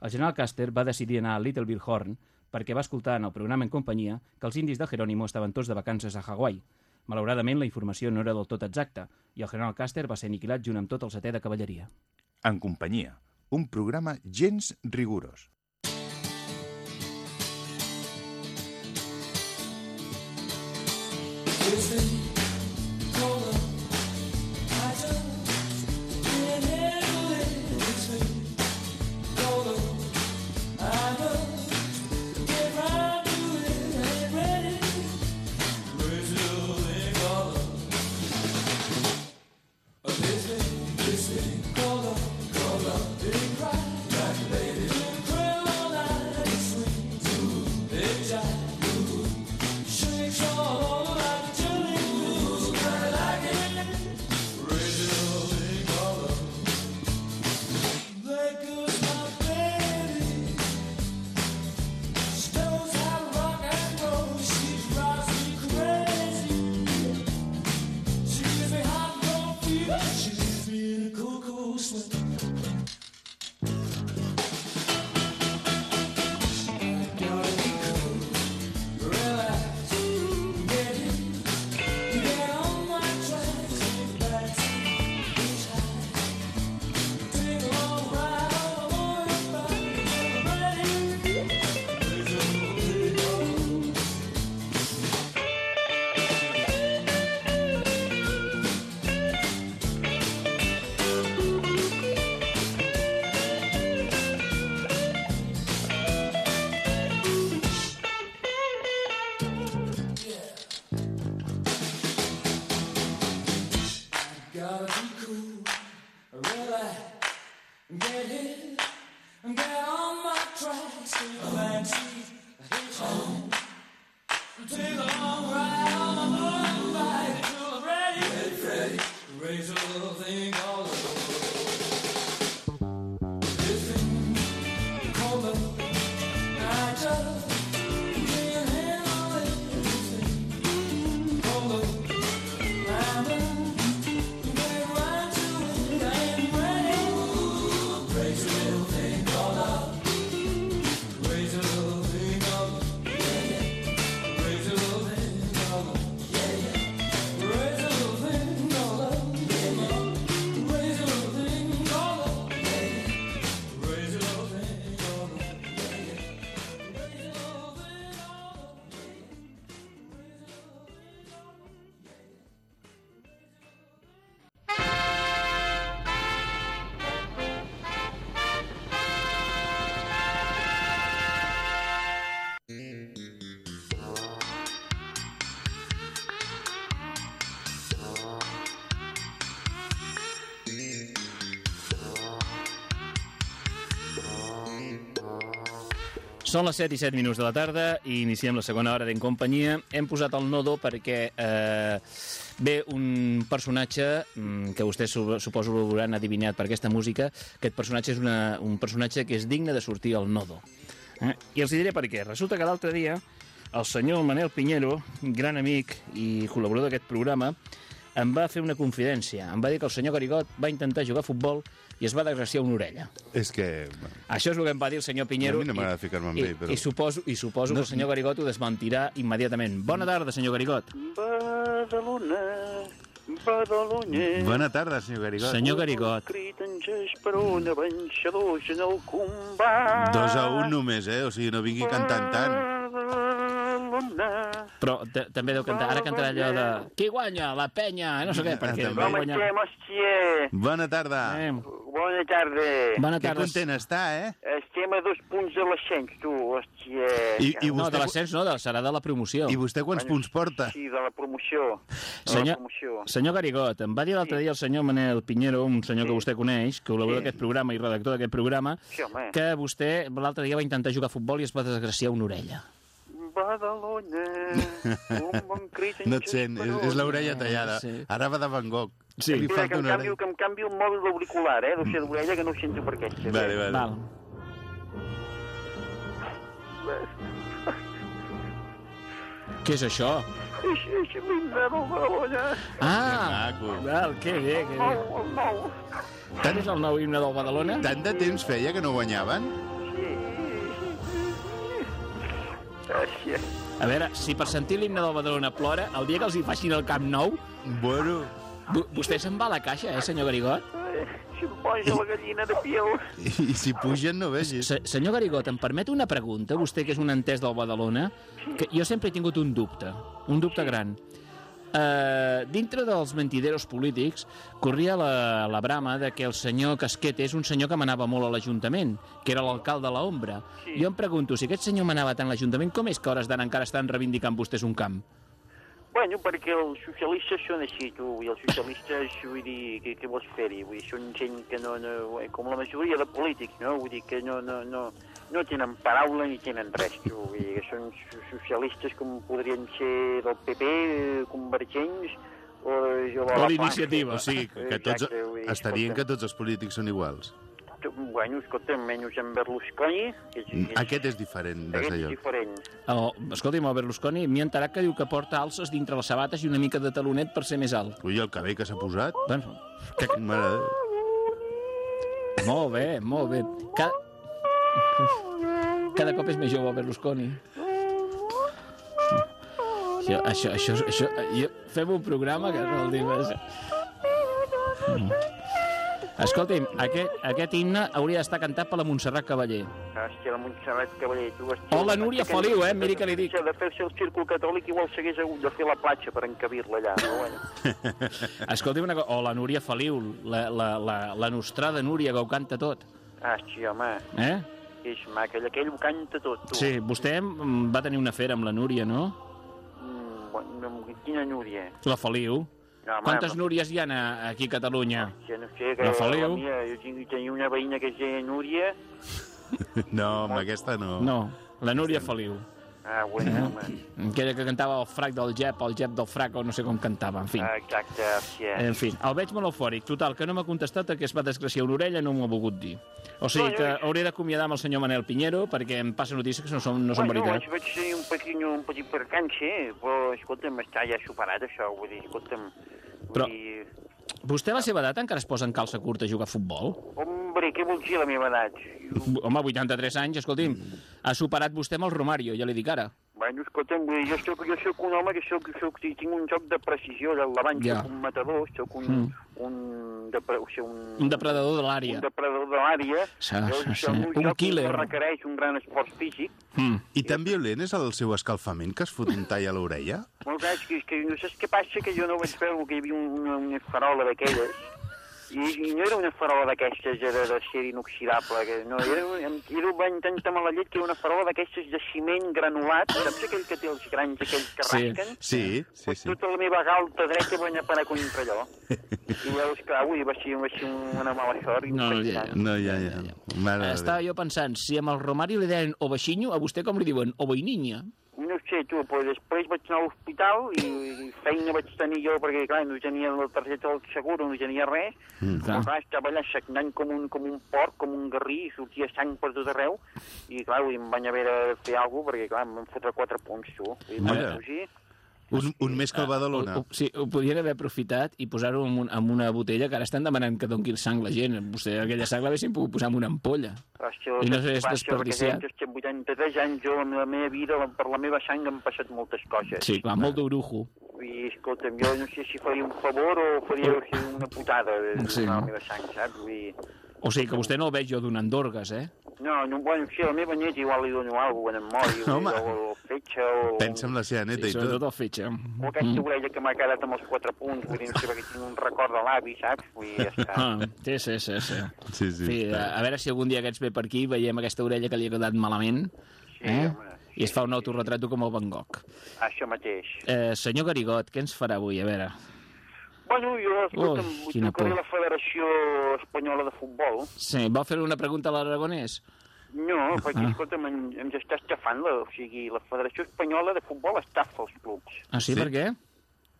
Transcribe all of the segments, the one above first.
el general Custer va decidir anar a Little Bill Horn perquè va escoltar en el programa en companyia que els indis de Jerónimo estaven tots de vacances a Hawaii. Malauradament, la informació no era del tot exacta i el general Custer va ser aniquilat junt amb tot el setè de cavalleria. En companyia, un programa gens rigorós. Són les 7 i 7 minuts de la tarda i iniciem la segona hora d'en companyia. Hem posat el nodo perquè eh, ve un personatge mm, que vostès su- suposo ho hauran adivinat per aquesta música. Aquest personatge és una, un personatge que és digne de sortir al nodo. Eh? I els diré per què. Resulta que l'altre dia el senyor Manel Piñero, gran amic i col·laborador d'aquest programa, em va fer una confidència. Em va dir que el senyor Garigot va intentar jugar a futbol i es va desgraciar una orella. És que... Això és el que em va dir el senyor Piñero. A mi no i- m'agrada ficar-me amb i, ell, però- I suposo, i suposo No- que el senyor Garigot ho desmentirà immediatament. Bona tarda, senyor Garigot. Badalona, Badalona... Bona tarda, senyor Garigot. Senyor Garigot. En el combat. Dos a un només, eh? O sigui, no vingui cantant tant. Badalona... Però també deu cantar, ara cantarà allò de... Qui guanya? La penya, no sé què, perquè També. va guanyar... hòstia? Bona tarda. Eh, Bona tarda. bona Que tarda. content està, eh? Estem a dos punts de l'ascens, tu, hòstia. I, i, No, de vostè, l'ascens no, de, serà de la promoció. I vostè quants punts porta? Sí, de la promoció. De Senyor, la promoció. senyor Garigot, em va dir l'altre dia el senyor Manel Piñero, un senyor que vostè coneix, col·laborador Sí. d'aquest programa i redactor d'aquest programa, Sí, home. que vostè l'altre dia va intentar jugar a futbol i es va desgraciar una orella. Badalona, un bon crit en No et sent, és, és l'orella tallada. Sí. Ara va de Van Gogh. Sí. Li Espera, que falta em una canvio, orella. que em canvio el mòbil d'auricular, eh? Deu ser d'orella que no ho sento per aquesta. Vale, vale. Val. Què és això? És, és l'himne del Badalona. Ah, maco. val, que bé, que bé. El nou. Tant és el nou himne del Badalona? Tant de temps feia que no guanyaven? Gràcies. A veure, si per sentir l'himne del Badalona plora, el dia que els hi facin el Camp Nou, Bueno, vo- vostè se'n va a la caixa, eh, senyor Garigot? Ai, Si em posa la gallina de piel. i, i si pugen no vegis. Se senyor Garigot, em permet una pregunta, vostè que és un entès del Badalona, que jo sempre he tingut un dubte, un dubte gran. Uh, dintre dels mentideros polítics corria la, la brama de que el senyor Casquet és un senyor que manava molt a l'Ajuntament, que era l'alcalde de l'Ombra. Sí. Jo em pregunto, si aquest senyor manava tant a l'Ajuntament, com és que hores d'ara encara estan reivindicant vostès un camp? Bueno, perquè els socialistes són així, tu, i els socialistes, vull dir, què, què vols fer-hi? Vull dir, són gent que no, no, eh, com la majoria de polítics, no? Vull dir que no, no, no, no tenen paraula ni tenen res, dir que són so- socialistes com podrien ser del PP, eh, convergents, o, o, O l'iniciativa. O sigui, que, que tots, Exacte, estarien que escolta'm, tots els polítics són iguals. tu- Bueno, escolta, menys en Berlusconi, que és, és, Aquest és diferent aquest és d'allò. diferent. Oh, escolti'm, el Berlusconi m'hi enterat que diu que porta alces dintre les sabates i una mica de talonet per ser més alt. Ui, el cabell que s'ha posat. Bueno, Que... Mare molt bé, molt bé. Cada... Cada cop és més jove, Berlusconi. Això, això, això, això, jo, fem un programa que no el més. Escolti'm, aquest, aquest himne hauria d'estar cantat per la Montserrat Cavaller. Hòstia, la Montserrat Cavaller, tu... Hòstia, O la Núria Feliu, eh? Miri què li dic. De fer-se el círcul catòlic igual s'hagués hagut de fer la platja per encabir-la allà, però bueno. Escolti'm una cosa, o la Núria Feliu, la, la, la, la nostrada Núria, que ho canta tot. Hòstia, home, Eh? És maca, aquell ho canta tot, tu. Sí, vostè va tenir una fera amb la Núria, no? Mm, quina Núria? La Feliu. No, home, Quantes home, Núries hi ha aquí a Catalunya? hòstia, no sé, que La Feliu? mia, jo tinc, tenia una veïna que es deia Núria. No, amb aquesta no. No, la Núria Feliu. Ah, bueno, Eh? home. Aquella que cantava el frac del Jep, el Jep del frac, o no sé com cantava, en fi. Exacte, hòstia. En fi, el veig molt eufòric. Total, que no m'ha contestat que es va desgraciar una orella, no m'ho ha volgut dir. O sigui No, que jo- hauré d'acomiadar amb el senyor Manel Piñero perquè em passa notícies que no són, no són bueno, veritat. vaig tenir un petit, un petit percanxe, però, escolta'm, està ja superat, això, vull dir, escolta'm... Vull Però- dir, Vostè a la seva edat encara es posa en calça curta a jugar a futbol? Hombre, què vols dir la meva edat? Home, 83 anys, escolti'm, ha superat vostè amb el Romario, ja li dic ara. Bueno, escolta'm, dir, jo soc, jo soc un home que soc, soc, tinc un joc de precisió, del davant Ja. soc un matador, soc un, Mm. un, depre, o sigui, un, Un depredador de un l'àrea. depredador de l'àrea. Sí, sí, sí. un Un killer. que requereix un gran esforç físic. Mm. I tan violent és el seu escalfament que es fot un tall a l'orella? Molt clar, és que, és que no saps què passa, que jo no vaig veure que hi havia una, una farola d'aquelles, i, i no era una farola d'aquestes de, de ser inoxidable, que no, era, un- era van tanta mala llet que era una farola d'aquestes de ciment granulat, saps aquell que té els grans aquells que Sí. rasquen? Sí, sí, Pues sí. tota la meva galta dreta va anar a parar contra allò. I llavors, clar, ui, va ser, va ser una mala sort. No, ja. No, ja, ja. Mare Estava jo pensant, si amb el Romario li deien oveixinho, a vostè com li diuen? Oveininha? No sé, tu, però després vaig anar a l'hospital i, i feina vaig tenir jo, perquè, clar, no tenia la targeta del seguro, no tenia res. Mm. Però, clar, estava allà sagnant com un, com un porc, com un garrí, i sortia sang per tot arreu. I, clar, ui, em van haver de fer alguna cosa, perquè, clar, em van fotre quatre punts, tu. I fugir. Un, un més que el Badalona. Ho, ho, sí, ho podien haver aprofitat i posar-ho en, un, en una botella que ara estan demanant que doni el sang la gent. Vostè aquella sang l'haguessin pogut posar en una ampolla. Hòstia, I no s'hagués desperdiciat. Perquè jo, que 83 anys, jo, en la meva vida, per la meva sang han passat moltes coses. Sí, clar, molt d'orujo. I, escolta'm, jo no sé si faria un favor o faria o sigui, una putada de Sí, no? la meva sang, saps? Dir... O sigui que vostè no el veig jo donant d'orgues, eh? No, no, bueno, sí, a la meva neta igual li dono alguna cosa quan em mori, Home. o, o fetge, o... Pensa en la seva neta Sí, i sobretot tot. el fetge. O aquesta orella que m'ha quedat amb els quatre punts, vull dir, no sé, perquè tinc un record de l'avi, saps? Vull dir, ja està. Ah, sí, sí, sí. sí. Sí, sí. Sí, a, a veure si algun dia aquests ve per aquí veiem aquesta orella que li ha quedat malament Sí, eh? home, i es fa un autorretrato com el Van Gogh. Això mateix. Eh, senyor Garigot, què ens farà avui? A veure. Bueno, jo, escolta'm, Ui, vull quina trucaré por. a la Federació Espanyola de Futbol. Sí, vol fer una pregunta a l'Aragonès? No, perquè, Ah. escolta'm, en, ens està estafant, la, o sigui, la Federació Espanyola de Futbol estafa els clubs. Ah, sí? Sí. Per què?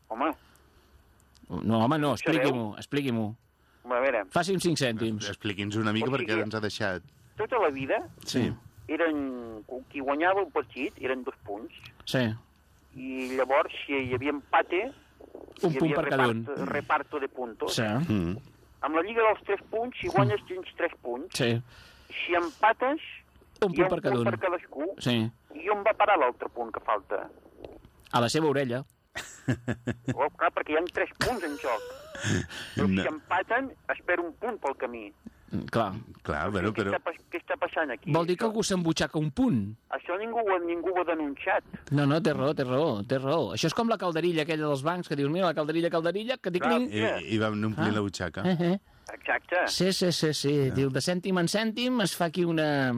Home, No, home, no, expliqui-m'ho, expliqui-m'ho. a veure, Faci'm 5 cèntims. Expliqui'ns una mica O sigui, perquè ens ha deixat... tota la vida Sí. eren... Qui guanyava el partit eren dos punts, Sí, i llavors, si hi havia empate, un punt per cada un. reparto, reparto de puntos. Sí, Mm. Amb la Lliga dels tres punts, si guanyes tens tres punts. sí. Si empates, Un punt per cada punt un. per cadascú. Sí. I on va parar l'altre punt que falta? A la seva orella. Oh, clar, perquè hi ha tres punts en joc. Però No. si empaten, espera un punt pel camí. Mm, Clar. Clar, bueno, què, però... està, pas- què està passant aquí? Vol dir que algú s'embutxaca un punt? Això ningú, ningú ho ha denunciat. No, no, té raó, té raó, té raó. Això és com la calderilla aquella dels bancs, que dius, mira, la calderilla, calderilla, que dic. I, i vam omplir Ah. la butxaca. Eh, eh. Exacte. Sí, sí, sí, sí. Diu, de cèntim en cèntim es fa aquí una...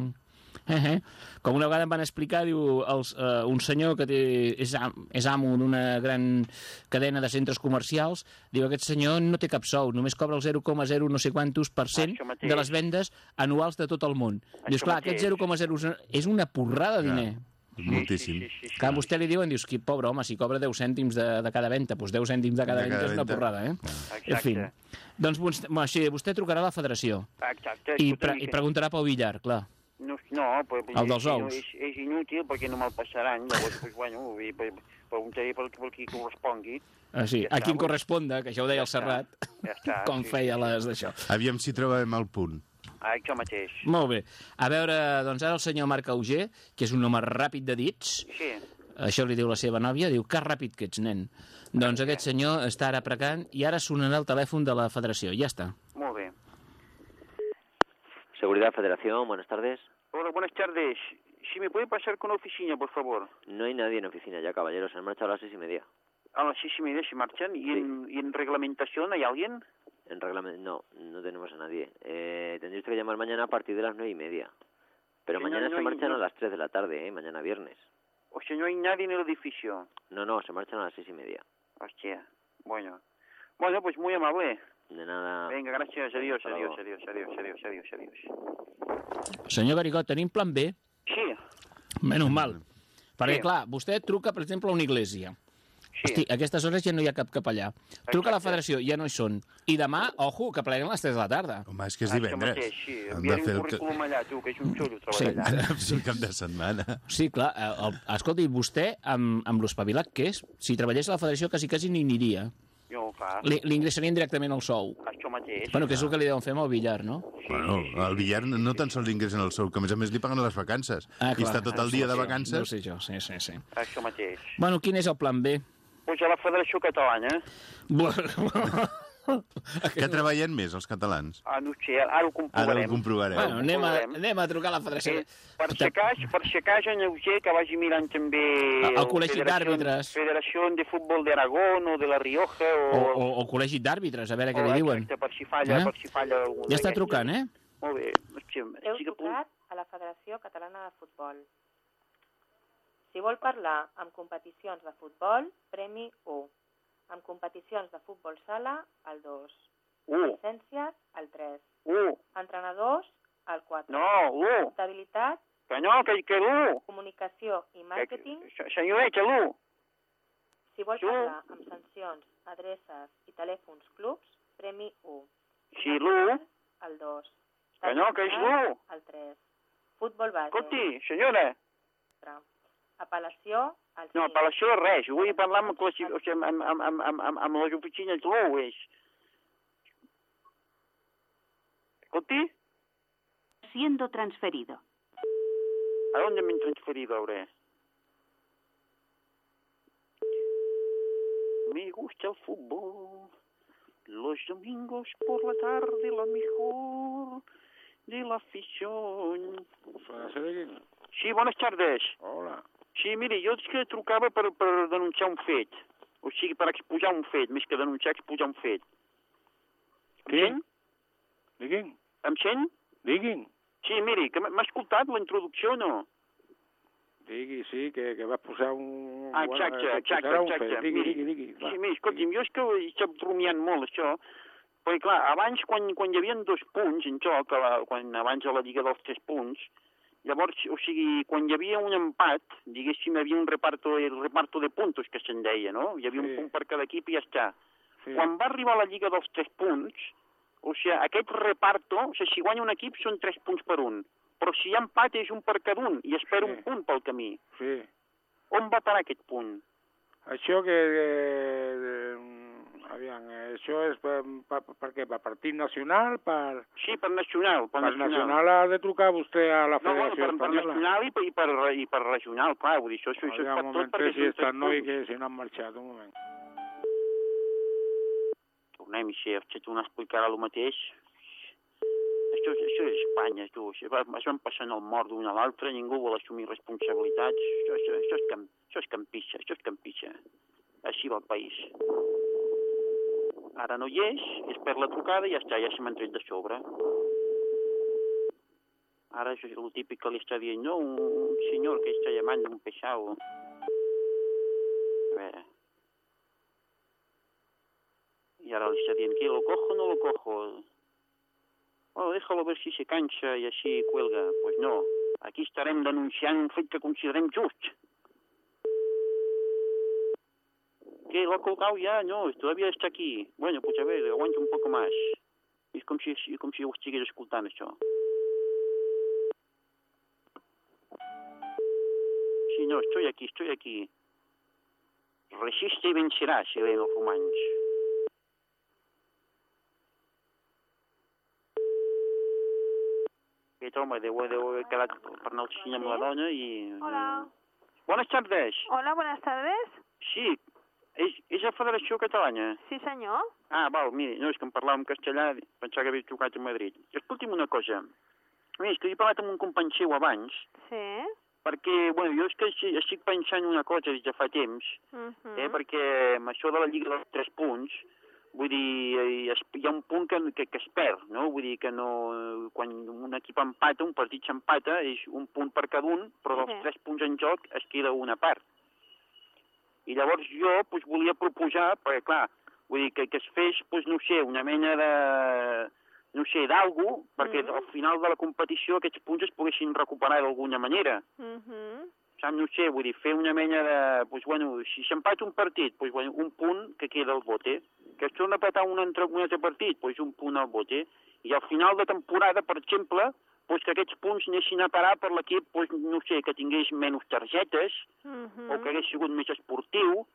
Eh, eh. Com una vegada em van explicar, diu, els, uh, un senyor que té, és, am, és amo d'una gran cadena de centres comercials, diu, aquest senyor no té cap sou, només cobra el 0,0 no sé quantos per cent Això de les vendes anuals de tot el món. Dius, clar, mateix. aquest 0,0 és una porrada de diner. Moltíssim. Sí, sí, sí, sí. Clar, vostè li diuen, dius, qui, pobre home, si cobra 10 cèntims de, de cada venda, doncs 10 cèntims de cada De venda cada és una venda. porrada, eh? Exacte. En fi. Doncs, vostè, bueno, sí, vostè trucarà a la federació Exacte. i, pre i preguntarà pel billar, clar. No, no però, El dels és, ous. És, és inútil perquè no me'l passaran. Llavors, pues, bueno, vull dir, pre- preguntaré per, per qui correspongui. Ah, sí, Ja a qui em corresponda, que això ho deia Ja el Serrat, Ja està. com sí, feia sí. les d'això. Aviam si trobem el punt. Ah, això mateix. Molt bé. A veure, doncs ara el senyor Marc Auger, que és un home ràpid de dits, Sí. això li diu la seva nòvia, diu, que ràpid que ets, nen. Doncs aquest senyor està ara precant i ara sonarà el telèfon de la federació. Ja està. Molt bé. Seguridad Federación, buenas tardes. Hola, buenas tardes. Si me puede pasar con la oficina, por favor. No hay nadie en oficina ya, caballeros. Han marchado a las seis y media. A las seis y media se marchan. ¿Y, en, ¿y en reglamentación hay alguien? En reglamento, no, no tenemos a nadie. Eh, tendréis que llamar mañana a partir de las nueve y media. Pero mañana no se marchan a las tres de la tarde, ¿eh? Mañana viernes. O sea, no hay nadie en el edificio. No, no, se marchan a las seis y media. Hostia. Bueno. Bueno, pues muy amable. De nada. Venga, gracias. Adiós, adiós, adiós, adiós, adiós, adiós, adiós. Senyor Garigó, tenim plan B? Sí, Menys mal. Perquè, Sí. clar, vostè truca, per exemple, a una església. sí. Hosti, a aquestes hores ja no hi ha cap capellà. Truca a la Exacte. federació, ja no hi són. I demà, ojo, que pleguen a les 3 de la tarda. Home, és que és Això divendres. mateix, sí. Hem de Enviaré fer un el, currículum allà, tu, que és un xollo Sí. treballar allà. Ara és el cap de setmana. Sí, clar, eh, el, escolti, vostè, amb, amb l'espavilat que és, si treballés a la federació quasi quasi ni aniria. Jo, clar, Li, li ingressarien directament al sou. això mateix. Bueno, que és el que li deuen fer amb el billar, no? Bueno, al billar no tan sols li ingressen el sou, que a més a més li paguen a les vacances. Ah, I està tot el dia de No ho vacances. sé jo, sí, sí, sí. Això mateix. Bueno, quin és el plan B? Pues a la Federació Catalana, Que treballen més, els catalans. ah, no sé, ara ho Ara comprovarem. ho comprovarem. bueno, anem a, anem a trucar a la federació. Eh, per si cas, per si cas, en Euger, que vagi mirant també... El el Col·legi d'Àrbitres. Federació de Futbol d'Aragón o de La Rioja O, o... o, o col·legi d'àrbitres, a veure què li diuen. exacte, per si falla, Eh? per si falla algun Ja està trucant, eh? Molt bé. Heu trucat a la Federació Catalana de Futbol. Si vol parlar amb competicions de futbol, premi 1. Amb competicions de futbol sala, el 2. Un, Llicències, el 3. un. Entrenadors, el 4. No, un. Comptabilitat, Que no, que, que l'un. comunicació i màrqueting. Que- Senyoret, que l'un. Si vol Sí. parlar amb sancions, adreces i telèfons clubs, premi 1. Sí, l'un. El 2. Que no, que és l'un. El 3. Futbol base. Escolti, senyora, Apel·lació, el 5. no, apel·lació de res. Vull parlar amb, classi... o sigui, amb, amb, amb, amb, amb, amb les oficines és. Escolti, Siendo transferido. ¿a dónde me han transferido ahora? Me gusta el fútbol. Los domingos por la tarde la mejor de la afición. Sí, bones tardes. Hola. Sí, miri, jo és que trucava per, per denunciar un fet. O sigui, per exposar un fet, més que denunciar, exposar un fet. Em Qui? sent? Diguin, Em sent? diguin. Sí, miri, que m'ha escoltat la introducció o no? Digui, sí, que, que vas posar un... Ah, exacte, que exacte, exacte. Digui, Miri, digui, digui. va, Sí, miri, escolti'm, digui. jo és que he estat rumiant molt això, perquè clar, abans quan, quan hi havia dos punts en joc, la, quan abans a la Lliga dels tres punts, llavors, o sigui, quan hi havia un empat, diguéssim, hi havia un reparto, el reparto de puntos que se'n deia, no? Hi havia Sí. un punt per cada equip i ja està. Sí. Quan va arribar la Lliga dels tres punts, o sigui, aquest reparto, o sigui, si guanya un equip són tres punts per un, però si hi ha empat és un per cada un i espera Sí. un punt pel camí. Sí. On va parar aquest punt? Això que... que Aviam, eh, això és per, per, per què? Per partit nacional? Per, Sí, per nacional, per, per nacional ha de trucar vostè a la No, bueno, Federació per, per Espanyola. nacional i per, i, per, i per regional, clar, vull dir, això, això, això és per tot perquè si està noi que si no han marxat, un moment. Tornem, si has tornar a explicar el mateix. Això, això és Espanya, tu. Això van passant el mort d'un a l'altre, ningú vol assumir responsabilitats. Això, això, això, és, camp, això és campissa, això és campissa. Així va el país. Ara no hi és, es perd la trucada i ja està, ja se m'han tret de sobre. Ara això és el típic que li està dient, no, un, senyor que està llamando un pesado. A veure. Y ahora le está diciendo, ¿qué, lo cojo o no lo cojo? Bueno, déjalo ver si se cansa i així cuelga. Pues no, aquí estarem denunciant un fet que considerem just. ¿Qué, lo ha colgado ya? No, todavía está aquí. Bueno, pues a ver, aguanta un poco más. És com si, com si ho estigués escoltant, això. Sí, no, estoy aquí, estoy aquí. Resiste y vencerás, Heleno Romanys. Aquest home deu, deu haver quedat per anar al cine amb la dona i... Hola. Buenas tardes. Hola, buenas tardes. Sí, és, és la Federació Catalana. Sí, senyor. Ah, val, miri, no, és que em parlava en castellà, pensava que havia trucat a Madrid. Escolti'm una cosa. Mira, és que he parlat amb un company seu abans, Sí. perquè, bueno, jo és que estic- pensant una cosa des de fa temps, Mhm. eh, perquè amb això de la Lliga dels Tres Punts, vull dir, eh, hi ha un punt que, que, que es perd, no? Vull dir que no, quan un equip empata, un partit s'empata, és un punt per cada un, però dels Sí. tres punts en joc es queda una part. I llavors jo doncs, volia proposar, perquè clar, vull dir que, que es fes, doncs, no sé, una mena de, no sé, d'algú, perquè Mhm. al final de la competició aquests punts es poguessin recuperar d'alguna manera Mhm. saps, no sé, vull dir, fer una mena de... Pues, bueno, si s'empata un partit, pues, bueno, un punt que queda al bote. Que es torna a petar un, altre, un altre partit, pues, un punt al bote. I al final de temporada, per exemple, pues, que aquests punts anessin a parar per l'equip, pues, no sé, que tingués menys targetes, Mhm. o que hagués sigut més esportiu,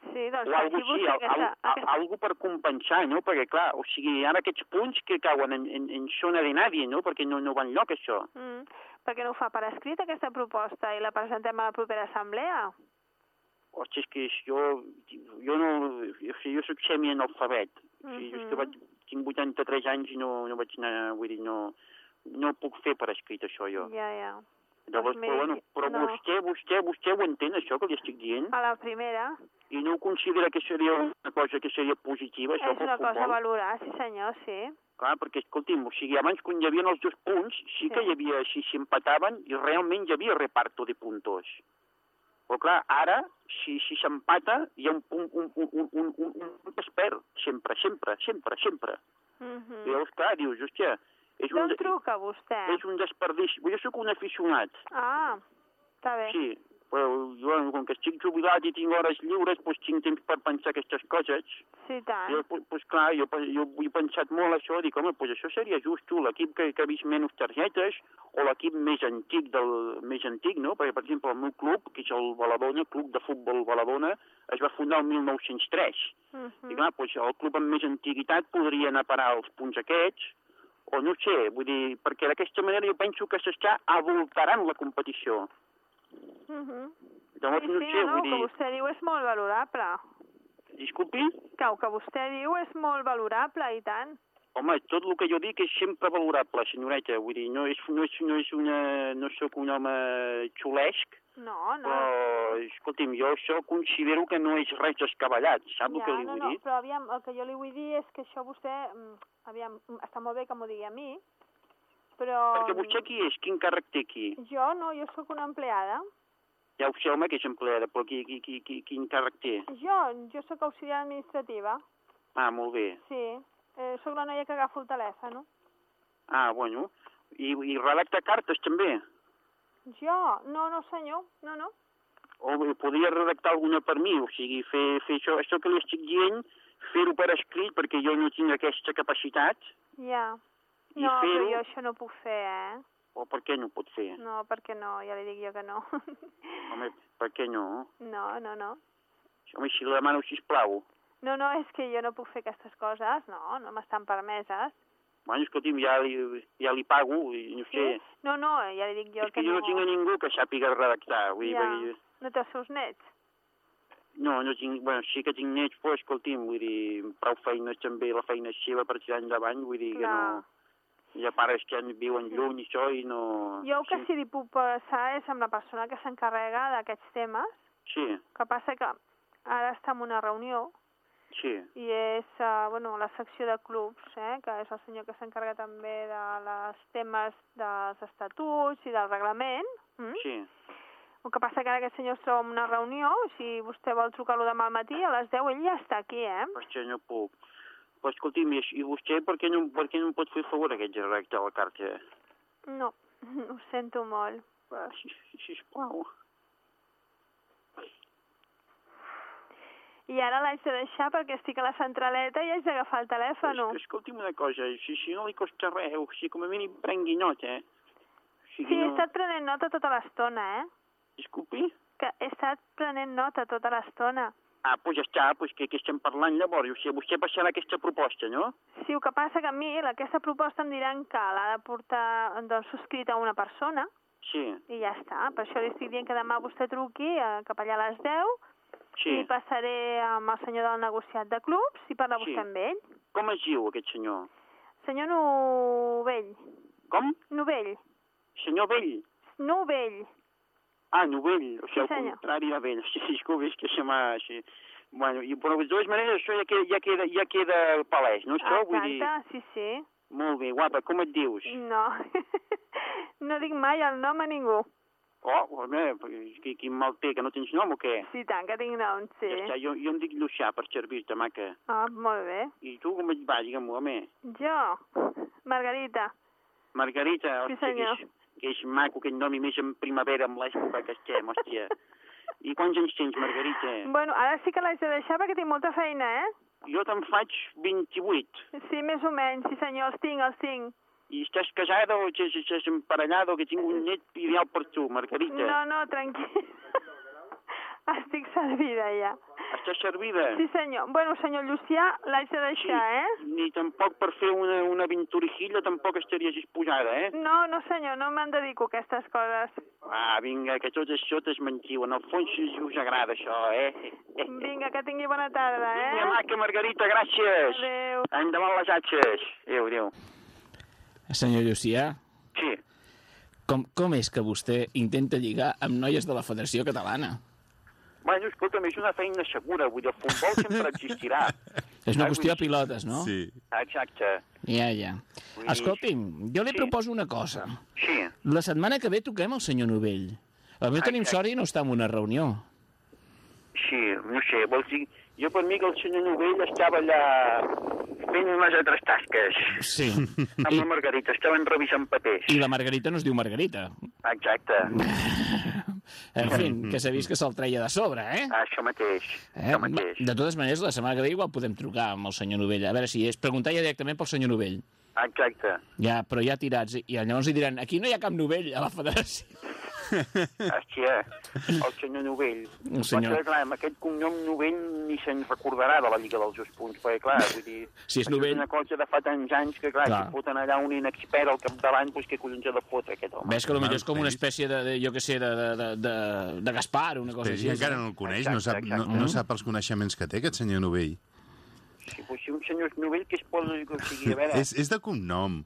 Sí, doncs o faci així, vostè al, aquesta... al, aquesta... per compensar, no? Perquè, clar, o sigui, ara aquests punts que cauen en, en, en zona de nadie, no? Perquè no, no van lloc, això. Mm. Per què no ho fa per escrit, aquesta proposta, i la presentem a la propera assemblea? Hòstia, és que jo, jo no... O sigui, jo soc semi-analfabet. O sigui, jo és que Mhm. vaig, tinc 83 anys i no, no vaig anar... Vull dir, no, no puc fer per escrit això, jo. Ja, ja. Llavors, miri, però, bueno, però no. vostè, vostè, vostè ho entén, això que li estic dient? A la primera. I no ho considera que seria una cosa que seria positiva, això És una cosa a futbol? valorar, sí senyor, sí. Clar, perquè, escolti'm, o sigui, abans quan hi havia els dos punts, sí, que Sí. hi havia, si s'empataven, i realment hi havia reparto de puntos. Però clar, ara, si si s'empata, hi ha un punt, un, un, un, un, un, un punt que es perd, sempre, sempre, sempre, sempre. Mhm. I llavors, clar, dius, hòstia, és un, D'on de- truca vostè? és un desperdici. Jo sóc un aficionat, Ah, està bé. sí, però jo, com que estic jubilat i tinc hores lliures, doncs tinc temps per pensar aquestes coses. Sí, tant. Jo, pues clar, jo, jo he pensat molt això, dic, home, pues això seria just, l'equip que, que ha vist menys targetes o l'equip més antic del més antic, no? Perquè, per exemple, el meu club, que és el Baladona, Club de Futbol Baladona, es va fundar el 1903. Mhm. I clar, pues, el club amb més antiguitat podria anar a parar els punts aquests, o no sé, vull dir, perquè d'aquesta manera jo penso que s'està adulterant la competició. Mhm. Llavors, Sí, no sí, sé, no, vull que dir... vostè diu és molt valorable. Disculpi? Que el que vostè diu és molt valorable, i tant. Home, tot el que jo dic és sempre valorable, senyoreta. Vull dir, no és, no és, no és una... no sóc un home xulesc, No, no. però, escolti'm, jo això considero que no és res descabellat, sap el ja, que li no, vull no, dir? però aviam, el que jo li vull dir és que això vostè, mm, aviam, mm, està molt bé que m'ho digui a mi, però... Perquè vostè qui és? Quin càrrec té aquí? Jo no, jo sóc una empleada. Ja ho sé, home, que és empleada, però qui, qui, qui, qui, quin càrrec té? Jo, jo sóc auxiliar administrativa, Ah, molt bé. sí. Eh, sóc la noia que agafo el telèfon. Ah, bueno. I, i redacta cartes, també? Jo? No, no senyor, no, no. O bé, podria redactar alguna per mi, o sigui, fer, fer això, això que li estic dient, fer-ho per escrit, perquè jo no tinc aquesta capacitat, Ja. No, però jo això no puc fer, eh? o per què no pot fer? No, perquè no, ja li dic jo que no. Home, per què no? no, no, no. Home, si li demano, sisplau. No, no, és que jo no puc fer aquestes coses, no, no m'estan permeses. Bueno, escolti'm, ja li, ja li pago, i no sé... No, no, ja li dic jo és que jo no tinc a ningú que sàpiga redactar, vull dir, Ja. perquè- No té els seus nets? No, no tinc... Bueno, sí que tinc nets, però escolti'm, vull dir, prou feines també, la feina és seva per tirar endavant, vull dir que Clar. no... Hi ha pares que viuen lluny i això i no... Jo el que sí li puc passar és amb la persona que s'encarrega d'aquests temes, Sí, que passa que ara està en una reunió sí, i és, uh, bueno, la secció de clubs, eh, que és el senyor que s'encarrega també de les temes dels estatuts i del reglament. Mm? sí. El que passa que ara aquest senyor es troba en una reunió, si vostè vol trucar-lo demà al matí, a les 10 ell ja està aquí, eh? Hòstia, no puc. Però escolti'm, i, vostè per què, no, per què no em pot fer favor aquest redactar la carta? No, ho sento molt. Va, si, sisplau. I ara l'haig de deixar perquè estic a la centraleta i haig d'agafar el telèfon. Es, escolti'm una cosa, si, si no li costa res, o si com a mínim prengui nota, eh? Sigui, Sí, he no... estat prenent nota tota l'estona, eh? Disculpi? Que he estat prenent nota tota l'estona. Ah, doncs ja està, doncs que, que estem parlant llavors, o sigui, vostè passarà aquesta proposta, no? Sí, el que passa que a mi aquesta proposta em diran que l'ha de portar doncs, subscrita a una persona Sí, i ja està. Per això li estic dient que demà vostè truqui eh, cap allà a les 10 sí. i passaré amb el senyor del negociat de clubs i parlar Sí. vostè amb ell. Com es diu aquest senyor? Senyor Novell. Com? Novell. Senyor Vell? Novell. Ah, Novell, o sigui, Sí, al contrari de Vell. Sí, disculpi, és que se m'ha... Sí. Bueno, i, però de totes maneres això ja queda, ja queda, ja queda palès, no? Això, vull dir... Exacte, sí, sí. Molt bé, guapa, com et dius? No. no dic mai el nom a ningú. Oh, qui, quin mal té, que no tens nom o què? Sí, tant, que tinc nom, sí. Ja està, jo, jo em dic Llucià per servir-te, maca. Ah, molt bé. I tu com et va, digue'm-ho, home? Jo, Margarita. Margarita, Sí, hòstia, que senyor. és, que és maco aquest nom i més en primavera amb l'època que estem, hòstia. I quants anys tens, Margarita? Bueno, ara sí que l'haig de deixar perquè tinc molta feina, eh? Jo te'n faig 28. Sí, més o menys, sí senyor, els tinc, els tinc. I estàs casada o estàs, estàs emparellada o que tinc un net ideal per tu, Margarita? No, no, tranquil. Estic servida ja. Estàs servida? Sí senyor. Bueno, senyor Llucià, l'haig de deixar, eh? Ni tampoc per fer una, una aventurijilla tampoc estaries disposada, eh? No, no senyor, no me'n dedico a aquestes coses. Ah, vinga, que tot això t'es mentiu. En el fons sí us agrada això, eh? Vinga, que tingui bona tarda, eh? Vinga, maca, Margarita, gràcies. Adéu. Endavant les atxes. Adéu, adéu. Senyor Llucià, Sí. com, com és que vostè intenta lligar amb noies de la Federació Catalana? Bueno, escolta'm, és una feina segura, vull dir, el futbol sempre existirà. És una qüestió de pilotes, no? Sí. Exacte. Ja, ja. Escolti'm, jo li Sí. proposo una cosa. Sí. La setmana que ve toquem el senyor Novell. A més tenim sort i no està en una reunió. Sí, no sé, vols dir... Jo per mi que el senyor Novell estava allà fent unes altres tasques. Sí. Amb la Margarita, estaven revisant papers. I la Margarita no es diu Margarita. Exacte. En fi, que s'ha vist que se'l treia de sobre, eh? Això mateix. eh? Això mateix. De totes maneres, la setmana que ve igual podem trucar amb el senyor Novell. A veure si és preguntar ja directament pel senyor Novell. Exacte. Ja, però ja tirats. I llavors li diran, aquí no hi ha cap novell a la federació. Hòstia, el senyor Novell. El senyor. Però, clar, amb aquest cognom Novell ni se'n recordarà de la Lliga dels Dos Punts, perquè, clar, vull dir... Si és Novell- És una cosa de fa tants anys que, clar, Clar. si foten allà un inexpert al capdavant, doncs què collons ha de fotre aquest home? Ves que potser és com una espècie de, de jo què sé, de, de, de, de, de Gaspar, una cosa Però així. ell encara eh? no el coneix, no sap, Exacte, no, exacte. no sap els coneixements que té, aquest senyor Novell. Si fos un senyor Novell que es pot... O sigui, a veure... És, és de cognom.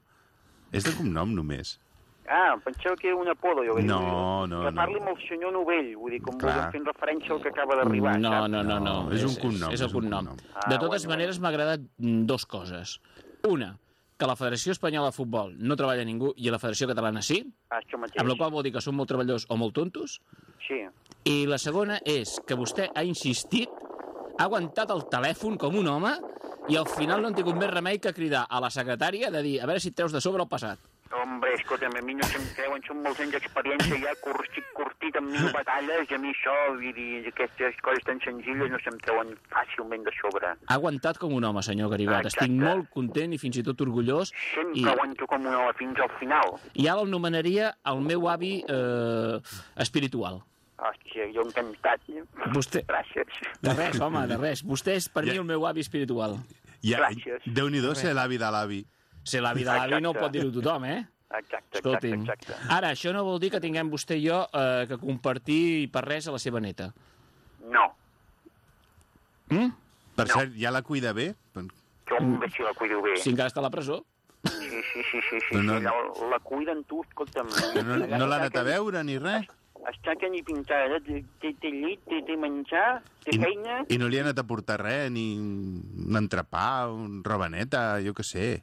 És de cognom, només. Ah, penseu que era un apodo, jo. dir, No, no, Que no. parli amb el senyor Novell, vull dir, com Clar. fent referència al que acaba d'arribar, No, no, no, no. No, és un cognom, És, és el és un cognom. Ah, de totes bueno, maneres, m'ha agradat mm, dos coses. Una, que la Federació Espanyola de Futbol no treballa ningú i la Federació Catalana sí, Ah, això mateix. amb la qual vol dir que són molt treballadors o molt tontos. Sí. I la segona és que vostè ha insistit, ha aguantat el telèfon com un home i al final no han tingut més remei que cridar a la secretària de dir a veure si et treus de sobre el passat. Hombre, escolta'm, a mi no se'm creuen, són molts anys d'experiència, ja cur- estic curtit amb mil batalles, i a mi això, vull dir, aquestes coses tan senzilles no se'm treuen fàcilment de sobre. Ha aguantat com un home, senyor Garibat. Exacte. Estic molt content i fins i tot orgullós. Sempre I, aguanto com un home fins al final. i ara el nomenaria el meu avi eh, espiritual. Hòstia, jo encantat. Vostè... Gràcies. De res, home, de res. Vostè és per Ja. mi el meu avi espiritual. Ja, Gràcies. Déu-n'hi-do ser l'avi de l'avi. Ser l'avi de l'avi no pot dir-ho tothom, eh? Exacte, exacte, Escolti'm. exacte. Ara, això no vol dir que tinguem vostè i jo eh, que compartir per res a la seva neta. No, Mm? Per No. cert, ja la cuida bé? com que si la cuido bé. Si encara està a la presó. Sí, sí, sí, sí, sí, Però no- sí, la, la cuiden tu, escolta'm. No, no l'ha anat a veure ni res? Està que ni pintada, té, té, té llit, té, té menjar, té I, feina... I no li ha anat a portar res, ni un entrepà, un roba neta, jo què sé.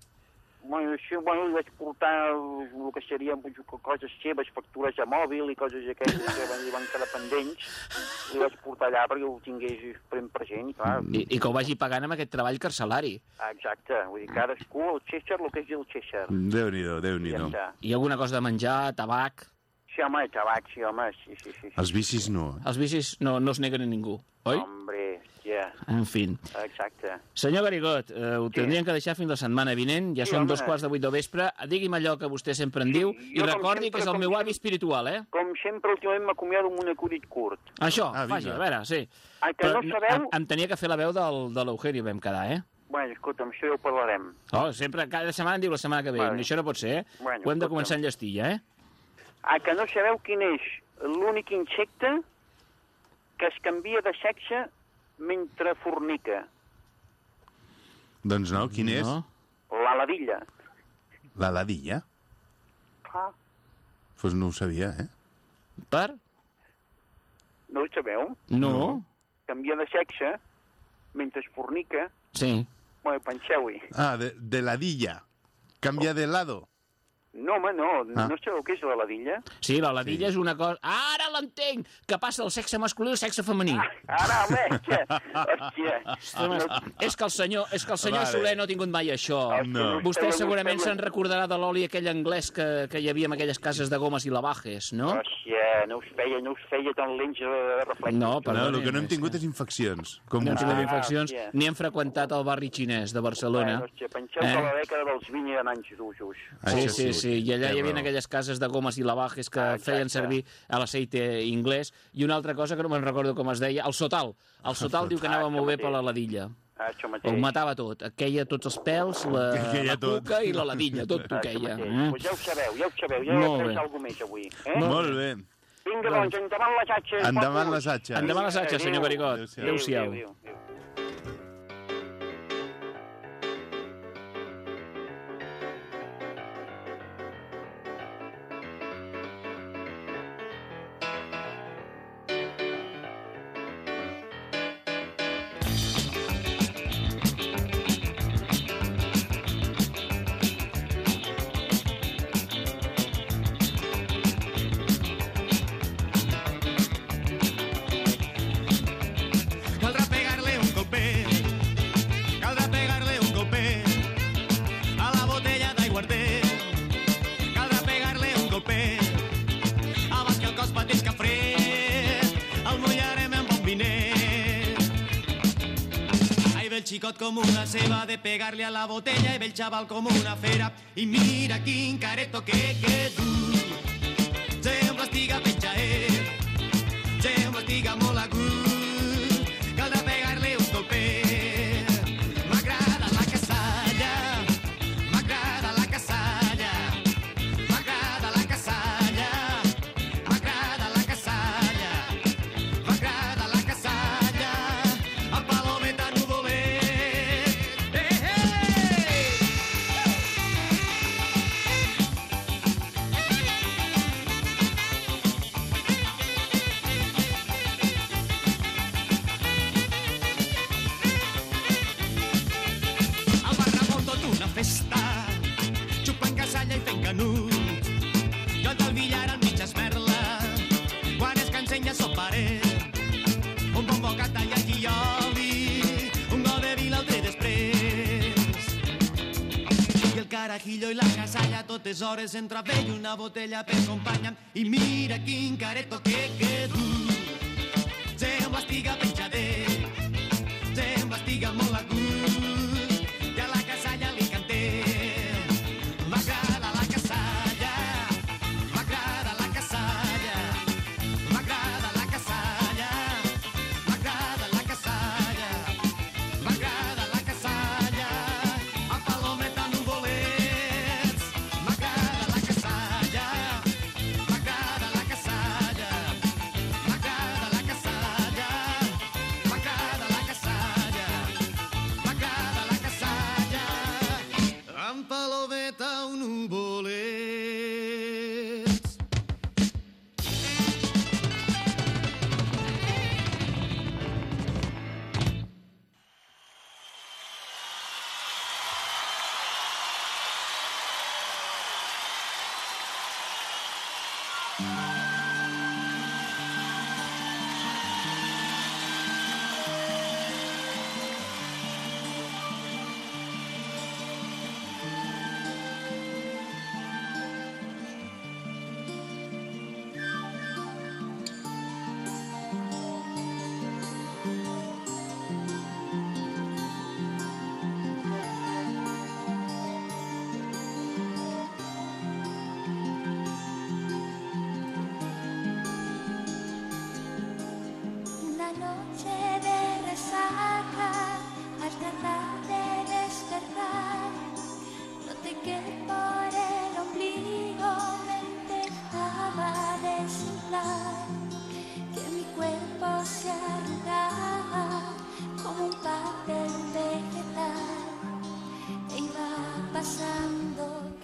Bueno, això, bueno, li vaig portar el que serien coses seves, factures de mòbil i coses aquestes que van, li van quedar pendents. Li vaig portar allà perquè ho tingués ben present, clar. I, I que ho vagi pagant amb aquest treball carcelari. Exacte, vull dir, cadascú, el Cheshire, el que és el Cheshire. Déu-n'hi-do, Ja Déu-n'hi-do. està. I alguna cosa de menjar, tabac... Sí, home, tabac, sí, home, sí, sí, sí. sí. Els vicis no. Els vicis no, no es neguen a ningú, oi? Hombre, hòstia, En fi. exacte. Senyor Garigot, eh, ho tindríem que deixar fins la setmana vinent. Ja Sí, són home. dos quarts de vuit de vespre. Digui'm allò que vostè sempre en diu Sí, i jo, com recordi sempre, que és el meu avi espiritual, eh? Com sempre, últimament m'acomiado amb un acudit curt. Això, Ah, vinga. faci, a veure, sí. Ah, que no sabeu? em, em tenia que fer la veu del, de l'Eugenio, vam quedar, eh? Bueno, escolta'm, això ja ho parlarem. Oh, sempre, cada setmana em diu la setmana que ve. Vale. Això no pot ser, eh? Bueno, Ho hem de començar en llestilla, eh? Ah, que no sabeu quin és l'únic insecte que es canvia de sexe mentre fornica? Doncs no, quin és? No? L'aladilla. La ladilla? Ah, Doncs pues no ho sabia, eh? Per? no ho sabeu? No. Canvia de sexe mentre es fornica. Sí. Bueno, penseu-hi. Ah, de, de ladilla. Canvia de lado. No, home, no. Ah. No sabeu què és l'aladilla? Sí, la ladilla és una cosa... Ara l'entenc! Que passa del sexe masculí al sexe femení. Ara, home. Hòstia. Ostres, és que el senyor, és que el senyor Vale. Soler no ha tingut mai això. No. Vostè Vostè- segurament se'n recordarà de l'oli aquell anglès que, que hi havia en aquelles cases de gomes i lavajes, no? Hòstia, no us feia, no us feia tan lents de reflex. No, No, perdoni. el que no hem tingut és infeccions. Com No hem tingut infeccions, hòstia. ni hem freqüentat el barri xinès de Barcelona. Bueno, hòstia, penseu Eh? que la dècada dels 20 eren anys d'usos. Sí, Això sí, sí, i allà hi havia raó. aquelles cases de gomes i lavajes que Ah, feien servir a l'aceite inglès i una altra cosa que no me'n recordo com es deia, el sotal. El sotal diu que anava Ah, molt bé per la ladilla. Ah, això Ho mateix. matava tot. Queia tots els pèls, la, la tot. cuca i la ladilla, tot t'ho Ah, queia. Eh? Pues ja ho sabeu, ja ho sabeu, ja bé. après alguna més avui. Eh? Molt bé. Vinga, doncs, endavant les atxes. Endavant les atxes. Endavant les atxes, senyor Garigot. Adéu-siau. Adéu-siau. Xicot com una ceba de pegarle a la botella i ve el xaval com una fera i mira quin careto que que du. Casalla a totes hores entre vell una botella per companya i mira quin careto que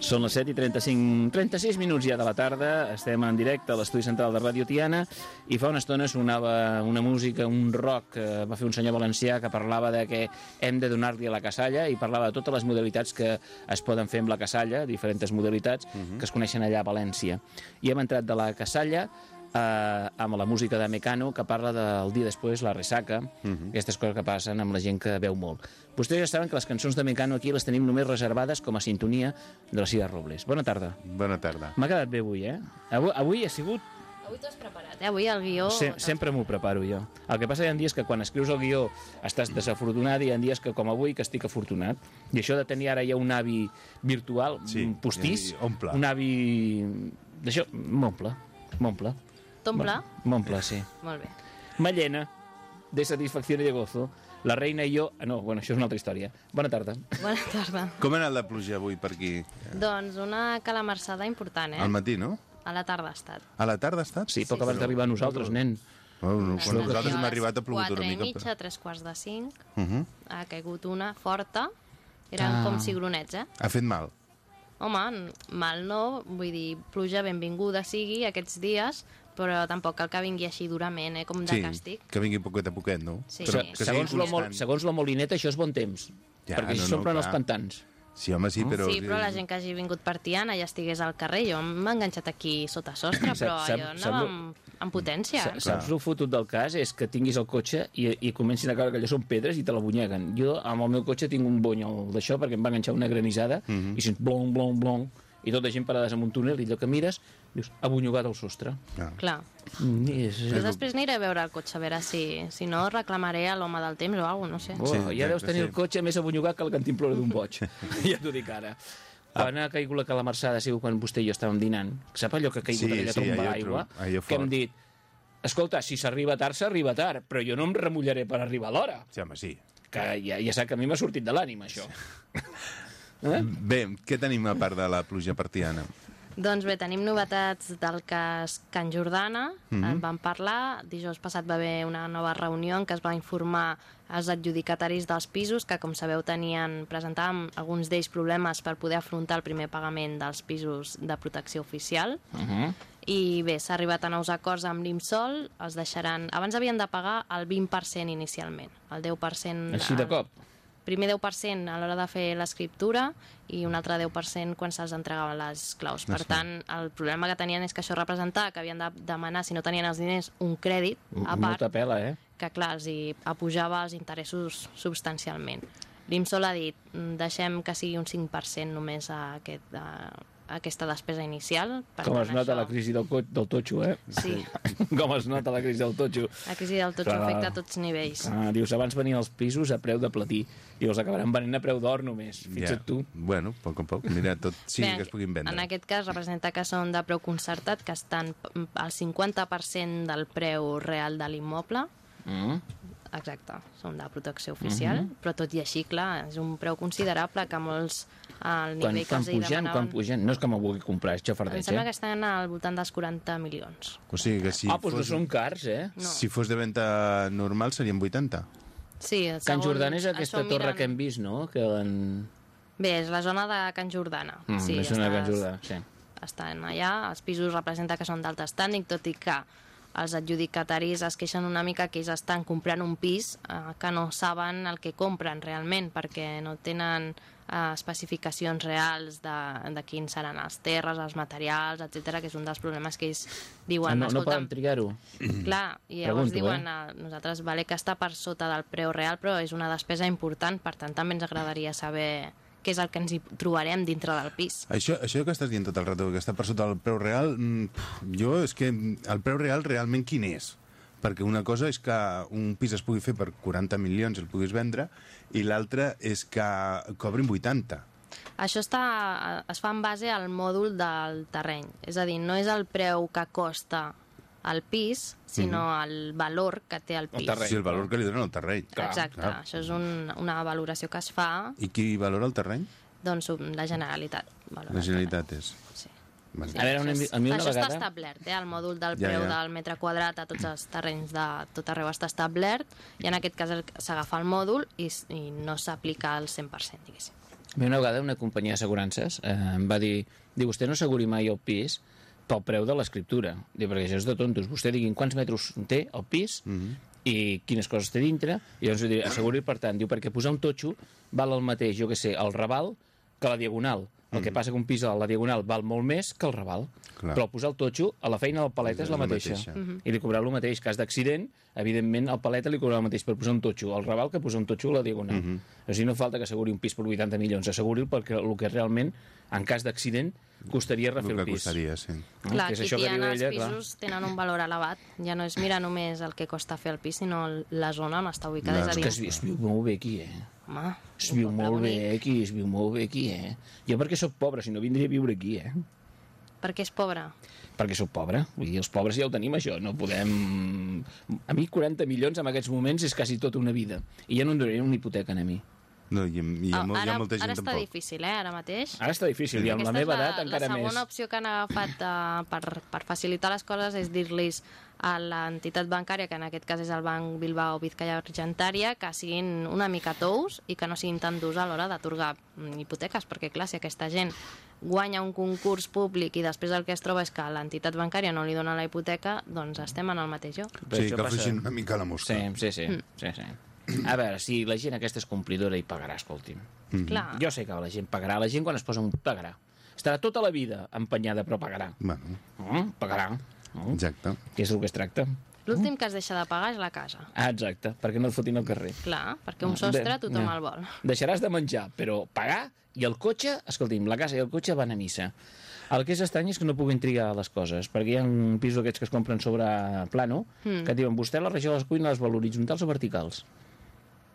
Són les 7 i 35, 36 minuts ja de la tarda, estem en directe a l'estudi central de Ràdio Tiana i fa una estona sonava una música, un rock que va fer un senyor valencià que parlava de que hem de donar-li a la casalla i parlava de totes les modalitats que es poden fer amb la casalla, diferents modalitats que es coneixen allà a València. I hem entrat de la casalla eh, amb la música de Mecano, que parla del dia després, la ressaca, aquestes coses que passen amb la gent que veu molt. Vostès ja saben que les cançons de Mecano aquí les tenim només reservades com a sintonia de la Cida Robles. Bona tarda. Bona tarda. M'ha quedat bé avui, eh? Avui, avui ha sigut... Avui t'ho has preparat, eh? Avui el guió... Se, sempre m'ho preparo jo. El que passa hi ha dies que quan escrius el guió estàs desafortunat i hi ha dies que, com avui, que estic afortunat. I això de tenir ara ja un avi virtual, Sí, un postís, i omple. un avi... D'això, m'omple, m'omple. T'omple? M'omple, sí. Molt bé. Me llena de satisfacción y de gozo. La reina i jo... Ah, no, bueno, això és una altra història. Bona tarda. Bona tarda. Com ha anat la pluja avui per aquí? Doncs una calamarsada important, eh? Al matí, no? A la tarda ha estat. A la tarda ha estat? Sí, poc abans d'arribar a nosaltres, nen. Oh, no, quan nosaltres hem arribat ha plogut quatre una i mica. mitja, tres quarts de cinc, Uh -huh. ha caigut una forta. Eren Ah. com cigronets, eh? Ha fet mal. Home, mal no, vull dir, pluja benvinguda sigui aquests dies, però tampoc cal que vingui així durament, eh? Com de sí, càstig. que vingui poquet a poquet, no? Sí. Però Sí. que segons, la, mol, segons la Molineta, això és bon temps. Ja, perquè no, si no, s'omplen els pantans. Sí, home, sí, però... Sí, però la gent que hagi vingut per Tiana ja estigués al carrer. Jo m'he enganxat aquí sota sostre, però Sap- sap- allò sap anava amb, amb potència. Sa- Saps el fotut del cas? És que tinguis el cotxe i, i comencin a caure que allò són pedres i te la bunyeguen. Jo amb el meu cotxe tinc un bony al- d'això perquè em va enganxar una granissada Mhm. i sents blong, blong, blong i tota gent parades en un túnel i allò que mires dius, ha bunyogat el sostre. Ah. Clar. Mm, és... Jo després aniré a veure el cotxe, a veure si, si no reclamaré a l'home del temps o alguna cosa, no sé. Oh, Sí, ja deus tenir sí. el cotxe més abonyogat que el cantimplora d'un boig. ja t'ho dic ara. Quan ha caigut la calamarsada ha sigut quan vostè i jo estàvem dinant. Sap allò que ha caigut Sí, aquella sí, tromba d'aigua? Que hem dit, escolta, si s'arriba tard, s'arriba tard, però jo no em remullaré per arribar a l'hora. Sí, home, sí. Que ja, ja sap que a mi m'ha sortit de l'ànima, això. Eh? Bé, què tenim a part de la pluja partiana? Doncs bé, tenim novetats del cas Can Jordana. Mhm. En vam parlar. Dijous passat va haver una nova reunió en què es va informar als adjudicataris dels pisos que, com sabeu, tenien, presentàvem alguns d'ells problemes per poder afrontar el primer pagament dels pisos de protecció oficial. Uh -huh. I bé, s'ha arribat a nous acords amb l'IMSOL, els deixaran... Abans havien de pagar el 20% inicialment, el 10%... Així de al- cop. Primer 10% a l'hora de fer l'escriptura i un altre 10% quan se'ls entregaven les claus. Per sí. tant, el problema que tenien és que això representava que havien de demanar, si no tenien els diners, un crèdit a part, Molta pela, eh? que clar, els hi apujava els interessos substancialment. L'IMSOL ha dit, "Mm, deixem que sigui un 5% només a, aquest, a aquesta despesa inicial. Per Com es nota això- la crisi del, co del totxo, eh? Sí. Com es nota la crisi del totxo. La crisi del tot Clar. afecta a tots nivells. Ah, dius, abans venien els pisos a preu de platí i els acabaran venint a preu d'or només. Fixa't tu. Bueno, poc a poc. Mira, tot sí Bé, que es puguin vendre. En aquest cas representa que són de preu concertat, que estan al 50% del preu real de l'immoble. Mm. Exacte, són de protecció oficial, Mhm. però tot i així, clar, és un preu considerable que molts al Quan, nivell que quan els pugen, quan demanaven... pugen, no és que m'ho vulgui comprar, és Em xafardeig, sembla eh? que estan al voltant dels 40 milions. O sigui que si ah, doncs no fos, són cars, eh? No. si fos de venda normal serien 80. Sí, Can segons Jordan és aquesta torre miren- que hem vist, no? Que en... Bé, és la zona de Can Jordana. Mm, sí, és una estàs- Can Jordana, sí. estan allà, els pisos representa que són d'alt estànding, tot i que els adjudicataris es queixen una mica que ells estan comprant un pis eh, que no saben el que compren realment, perquè no tenen eh, especificacions reals de, de quins seran els terres, els materials, etc que és un dels problemes que ells diuen, Ah, no, no poden trigar-ho. Clar, i llavors Pregunto, diuen, eh? eh? nosaltres vale que està per sota del preu real, però és una despesa important, per tant també ens agradaria saber què és el que ens hi trobarem dintre del pis. Això, això que estàs dient tot el rato, que està per sota del preu real, mm, jo és que el preu real realment quin és? Perquè una cosa és que un pis es pugui fer per 40 milions i el puguis vendre, i l'altra és que cobrin 80. Això està, es fa en base al mòdul del terreny. És a dir, no és el preu que costa el pis, sinó el valor que té el pis. Sí, el valor que li donen al terreny. Exacte, Clar. això és un, una valoració que es fa, I qui valora el terreny? doncs la Generalitat. valora La el Generalitat és. Sí. Vale. A veure, una, a mi una Això està vegada... establert, eh? el mòdul del Ja, preu ja. del metre quadrat a tots els terrenys de tot arreu està establert i en aquest cas el- s'agafa el mòdul i, i no s'aplica al 100%, diguéssim. A mi una vegada una companyia d'assegurances eh, em va dir, diu, vostè no asseguri mai el pis pel preu de l'escriptura. Diu, perquè això és de tontos. Vostè diguin quants metres té el pis i quines coses té dintre, i llavors diré, asseguri, per tant, diu, perquè posar un totxo val el mateix, jo que sé, el raval que la diagonal. El que passa que un pis a la diagonal val molt més que el raval. Clar. Però posar el totxo, a la feina del palet és, la mateixa. mateixa. I li cobrarà el mateix. Cas d'accident, evidentment, al paleta li cobrarà el mateix per posar un totxo al raval que posar un totxo a la diagonal. O sigui, no falta que asseguri un pis per 80 milions, asseguri'l perquè el que realment, en cas d'accident, costaria refer El el, pis. costaria, sí. Ah, Clar, que és aquí això que diu els ella, clar. pisos tenen un valor elevat. Ja no és mirar només el que costa fer el pis, sinó el- la zona on està ubicada. La- És a És que es, es viu molt bé aquí, eh? Home, Es viu molt bonic. bé aquí, es viu molt bé aquí, eh? Jo perquè sóc pobre, si no vindria a viure aquí, eh? Perquè és pobre. Perquè sóc pobre. Vull dir, els pobres ja ho tenim, això. No podem... A mi 40 milions en aquests moments és quasi tota una vida. I ja no em donaré una hipoteca a mi. No, i, i hi, ha, Ah, molt, hi ara, ha molta gent ara està tampoc. difícil, eh, ara mateix. Ara està difícil, i amb la meva és la, edat encara la més. segona opció que han agafat uh, per, per facilitar les coses és dir-los a l'entitat bancària, que en aquest cas és el Banc Bilbao Vizcaya Argentària, que siguin una mica tous i que no siguin tan durs a l'hora d'atorgar mm, hipoteques, perquè clar, si aquesta gent guanya un concurs públic i després el que es troba és que l'entitat bancària no li dona la hipoteca, doncs estem en el mateix lloc. Sí, que passa- una mica la mosca. Sí, sí, sí. Mm. sí, sí. A veure, si la gent aquesta és complidora i pagarà, escolti'm. Mhm. Clar. Jo sé que la gent pagarà. La gent quan es posa un pagarà. Estarà tota la vida empenyada, però pagarà. Bueno, Mm? Pagarà. Mm? exacte. Que és el que es tracta. L'últim que es deixa de pagar és la casa. Ah, exacte, perquè no et fotin al carrer. Clar, perquè un sostre De- tothom ja. el vol. Deixaràs de menjar, però pagar i el cotxe, escolti'm, la casa i el cotxe van a missa. El que és estrany és que no puguin trigar les coses, perquè hi ha un pisos aquests que es compren sobre plano, Mm. que et diuen, vostè la regió de les cuines les vol horitzontals o verticals?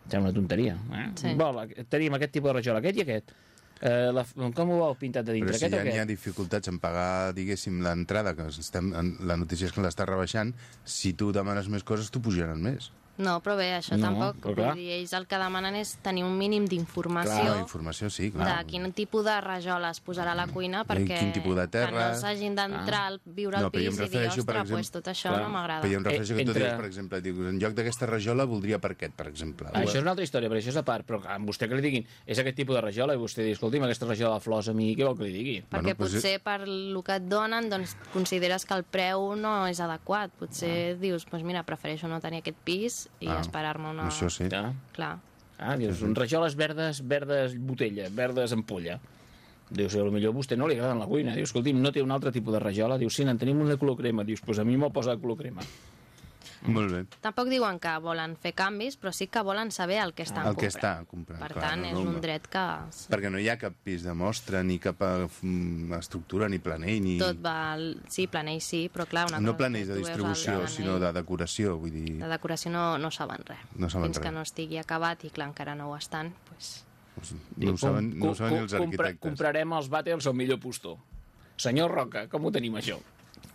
Sembla una tonteria. Eh? Sí. Vol, tenim aquest tipus de rajola, aquest i aquest. Eh, la, com ho vol pintat de Però dintre, si aquest ja o n'hi ha dificultats en pagar, diguéssim, l'entrada, que estem, en, la notícia és que l'està rebaixant, si tu demanes més coses, t'ho pujaran més. No, però bé, això No, tampoc. però clar. dir, ells el que demanen és tenir un mínim Clar, d'informació informació sí, de clar. quin tipus de rajola es posarà a la cuina perquè quin tipus de que terra. no s'hagin d'entrar al viure al No, jo pis em i dir, ostres, per exemple- pues, tot això Clar, no m'agrada. Però hi ha un refereixo Eh, que tu entre- dius, per exemple, dius, en lloc d'aquesta rajola voldria per aquest, per exemple. Ah, això és una altra història, però això és a part. Però clar, a vostè que li diguin, és aquest tipus de rajola, i vostè diu, escolti'm, aquesta rajola de flors a mi, què vol que li digui? Perquè Bueno, doncs potser per el que et donen doncs, consideres que el preu no és adequat. Potser dius, doncs mira, prefereixo no tenir aquest pis i Ah, esperar-me una... Això sí. Ja. Clar. Ah, dius, rajoles verdes, verdes botella, verdes ampolla. Dius, a lo millor a vostè no li agrada la cuina. Dius, escolti'm, no té un altre tipus de rajola? Dius, sí, en tenim una de color crema. Dius, doncs pues a mi me'l posa de color crema. Molt bé. Tampoc diuen que volen fer canvis, però sí que volen saber el que estan El que comprant. està comprant. Per clar, tant, no, és no, un dret que Perquè no hi ha cap pis de mostra, ni cap mm, estructura, ni planell, ni... tot va... Sí, planell sí, però clar, una no planells és de distribució, planell. sinó de decoració, vull dir... De decoració no, no saben res. No saben Fins res. que no estigui acabat i clar, encara no ho estan, doncs... No ho saben, no ho saben ni els arquitectes. comprarem els vàters al millor postor. Senyor Roca, com ho tenim, això?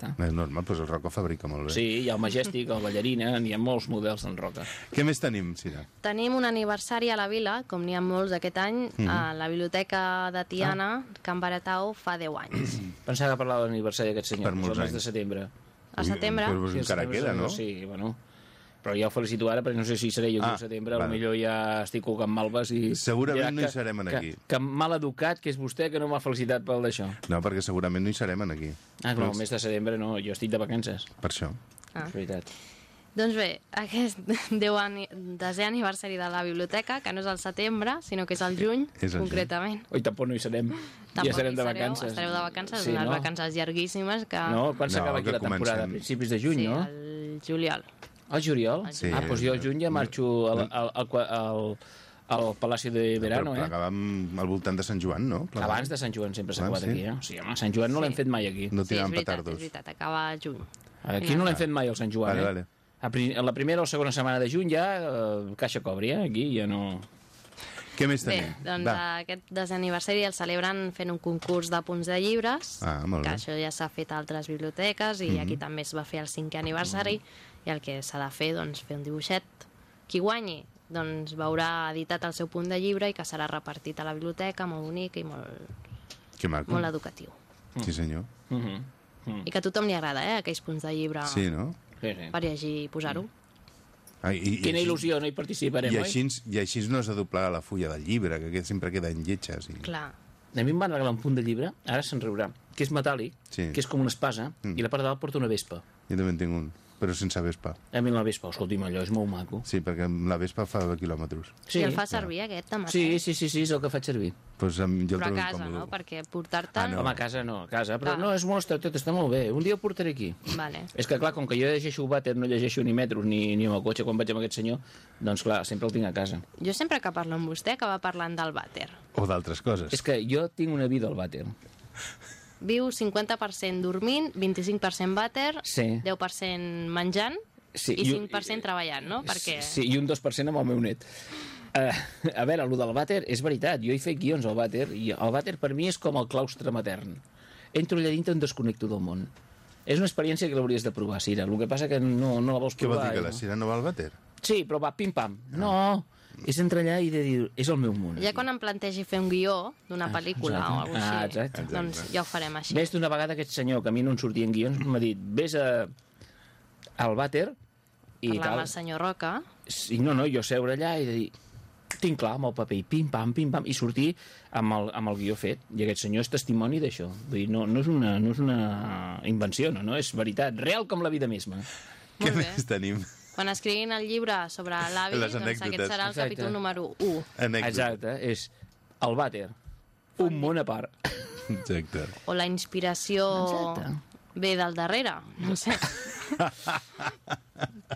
És normal, doncs el Rocco fabrica molt bé. Sí, hi ha el Majestic, el Ballarina, n'hi ha molts models d'en Roca. Què més tenim, Sira? Tenim un aniversari a la vila, com n'hi ha molts aquest any, Mhm. a la biblioteca de Tiana, Can Baratau, fa 10 anys. Pensava que parlava de l'aniversari d'aquest senyor, Per molts el mes de anys. setembre. A setembre? Però Sí, encara setembre, queda, no? Sí, bueno. Però ja ho felicito ara, perquè no sé si seré jo aquí Ah, al setembre, vale. potser ja estic colgant malves i... Segurament ja no hi serem en que, aquí. Que, mal educat, que és vostè, que no m'ha felicitat pel d'això. No, perquè segurament no hi serem en aquí. Ah, no, el mes de setembre no, jo estic de vacances. Per això. Ah. És veritat. Doncs bé, aquest 10 ani... desè aniversari de la biblioteca, que no és al setembre, sinó que és al juny, És juny. concretament. Oi, tampoc no hi serem. Tampoc ja serem de sereu, vacances. Estareu de vacances, sí, unes no? vacances llarguíssimes que... No, quan s'acaba No, aquí que la temporada? A comencem. principis de juny, sí, no? el juliol. Al juliol? Sí. Ah, doncs jo al juny ja marxo al, al, al, al, al Palacio de Verano, Però eh? plegàvem al voltant de Sant Joan, no? Plegàvem. Abans de Sant Joan sempre s'ha Ah, acabat sí? aquí, eh? O sigui, home, Sant Joan no Sí. l'hem fet mai aquí. No Sí, és tiraven veritat, petardos. és veritat, acaba juny. Aquí no l'hem fet mai, el Sant Joan, Vale, eh? vale. A, a la primera o segona setmana de juny ja eh, caixa cobri, eh? Aquí ja no... Què més Bé, tenim? doncs Va. aquest desaniversari el celebren fent un concurs de punts de llibres, Ah, molt que bé. això ja s'ha fet a altres biblioteques i Mhm. aquí també es va fer el cinquè aniversari i el que s'ha de fer, doncs, fer un dibuixet. Qui guanyi, doncs, veurà editat el seu punt de llibre i que serà repartit a la biblioteca, molt bonic i molt, Que maco. molt educatiu. Sí, senyor. Uh -huh. uh I que a tothom li agrada, eh, aquells punts de llibre Sí, no? Per llegir i posar-ho. Ah, i, i Quina així- il·lusió, no hi participarem, I oi? així, I així no has de doblar la fulla del llibre, que aquest sempre queden lletges. I... Clar. A mi em van regalar un punt de llibre, ara se'n riurà, que és metàl·lic, Sí. que és com una espasa, Mm. i la part de dalt porta una vespa. Jo també en tinc un, però sense vespa. A mi la vespa, escolti'm, allò és molt maco. Sí, perquè la vespa fa quilòmetres. Sí. I el fa servir, aquest, també? Sí, sí, sí, sí, és el que faig servir. Pues, em, jo Però a casa, incòmode. no? Perquè portar-te... Ah, no. Home, a casa no, a casa. Però Clar. no, és molt estretot, està molt bé. Un dia ho portaré aquí. Vale. És que, clar, com que jo llegeixo vàter, no llegeixo ni metros ni, ni amb el cotxe quan vaig amb aquest senyor, doncs, clar, sempre el tinc a casa. Jo sempre que parlo amb vostè acaba parlant del vàter. O d'altres coses. És que jo tinc una vida al vàter. Viu 50% dormint, 25% vàter, Sí. 10% menjant Sí, i i un- 5% treballant, no? Perquè... Sí, i un 2% amb el meu net. Uh, a veure, el del vàter és veritat. Jo he fet guions al vàter i el vàter per mi és com el claustre matern. Entro allà dintre i em desconnecto del món. És una experiència que l'hauries de provar, Cira. El que passa que no, no la vols Què vol provar. dir, que no? la Cira no va al vàter? Sí, però va, pim-pam. No, és entrar allà i de dir, és el meu món. Ja quan em plantegi fer un guió d'una pel·lícula exacte. o alguna cosa Ah, així, exacte. doncs ja ho farem així. Ves d'una vegada aquest senyor, que a mi no en sortien guions, m'ha dit, vés a, al vàter i Parlar amb tal. el senyor Roca. I no, no, jo seure allà i dir, tinc clar amb el paper, i pim-pam, pim-pam, i sortir amb el, amb el guió fet. I aquest senyor és testimoni d'això. Vull dir, no, no, és una, no és una invenció, no, no, és veritat, real com la vida misma. Què més tenim? Quan escriguin el llibre sobre l'avi, Les doncs aquest serà el Exacte. capítol número 1. Anècdota. Exacte, és el vàter, un món a part. Exacte. O la inspiració Exacte. ve del darrere, no sé.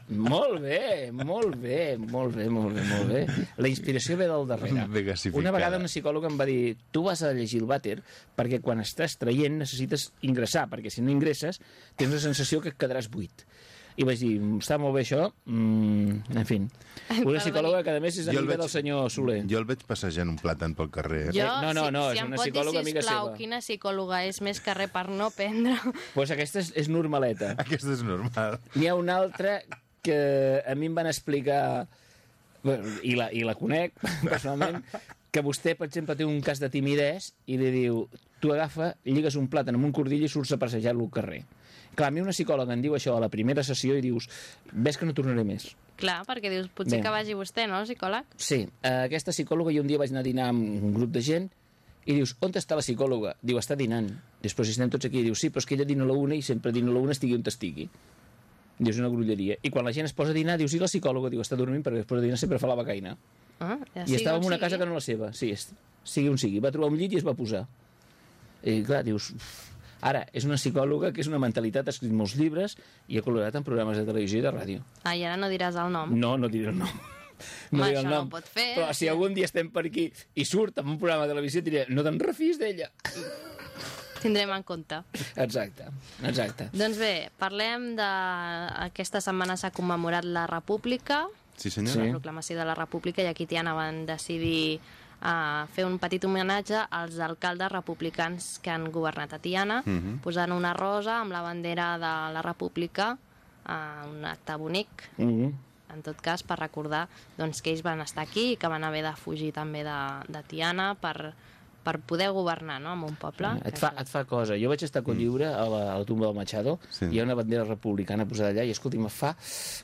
Molt bé, molt bé, molt bé, molt bé, molt bé. La inspiració ve del darrere. Gasificada. Una vegada una psicòloga em va dir tu vas a llegir el vàter perquè quan estàs traient necessites ingressar, perquè si no ingresses tens la sensació que et quedaràs buit. I vaig dir, està molt bé això, mm, en fi. Una psicòloga que a més és amiga veig- del senyor Soler. Jo el veig passejant un plàtan pel carrer. Jo, no, no, no, si, és si em una pot psicòloga dir, amiga sisplau, seva. quina psicòloga és més que res per no prendre... pues aquesta és, és normaleta. Aquesta és normal. N'hi ha una altra que a mi em van explicar, bueno, i, la, i la conec personalment, que vostè, per exemple, té un cas de timidesa i li diu, tu agafa, lligues un plàtan amb un cordill i surts a passejar-lo al carrer. Clar, a mi una psicòloga em diu això a la primera sessió i dius, ves que no tornaré més. Clar, perquè dius, potser Bé. que vagi vostè, no, psicòleg? Sí, eh, aquesta psicòloga, jo un dia vaig anar a dinar amb un grup de gent i dius, on està la psicòloga? Diu, està dinant. Després, si estem tots aquí, diu, sí, però és que ella dina a la una i sempre dina a la una estigui on estigui. Dius, una grulleria. I quan la gent es posa a dinar, dius, i la psicòloga? Diu, està dormint perquè després de dinar sempre fa la becaina. Ah, ja I estava en una casa que no la seva. Sí, sigui on sigui. Va trobar un llit i es va posar. I clar, dius... uf. Ara, és una psicòloga que és una mentalitat, ha escrit molts llibres i ha col·laborat en programes de televisió i de ràdio. Ah, i ara no diràs el nom? No, no diré el nom. Home, diré això no ho pot fer. Però si algun dia estem per aquí i surt en un programa de televisió, diré, no te'n refis d'ella. Tindrem en compte. Exacte, exacte. Doncs bé, parlem de... Aquesta setmana s'ha commemorat la República, Sí, la senyora. proclamació de la República, i aquí Tiana van decidir uh, fer un petit homenatge als alcaldes republicans que han governat a Tiana, Mhm. posant una rosa amb la bandera de la República, uh, un acte bonic, Mm -hmm. en tot cas, per recordar doncs, que ells van estar aquí i que van haver de fugir també de, de Tiana per, per poder governar no?, en un poble. Et fa, et fa cosa. Jo vaig estar a Cotlliure, a la, a la tumba del Machado, Sí. hi ha una bandera republicana posada allà, i escolti'm, em fa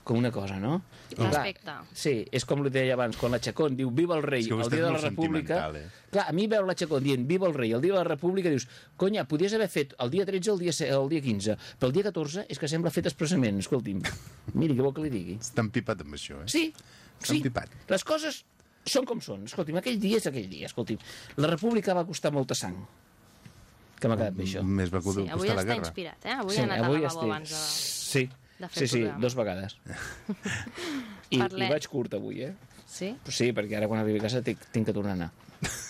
com una cosa, no? Respecte. Clar, sí, és com li deia abans, quan la Chacón diu Viva el rei, el dia de la República... eh? Clar, a mi veu la Chacón dient Viva el rei, el dia de la República, dius, conya, podies haver fet el dia 13 el dia, el dia 15, però el dia 14 és que sembla fet expressament, escolti'm. Miri, què vol que li digui? Està empipat amb això, eh? Sí, Està sí. empipat. Les coses són com són. Escolti'm, aquell dia és aquell dia. Escolti'm, la república va costar molta sang. Que m'ha quedat bé, això. Més va Sí, costar avui la està guerra. inspirat, eh? Avui sí, ha anat avui a lavabo estic... abans de... Sí, de fer sí, sí, programa. dos vegades. I, Parlem. I vaig curt avui, eh? Sí? Sí, perquè ara quan arribi a casa tinc, tinc que tornar a anar.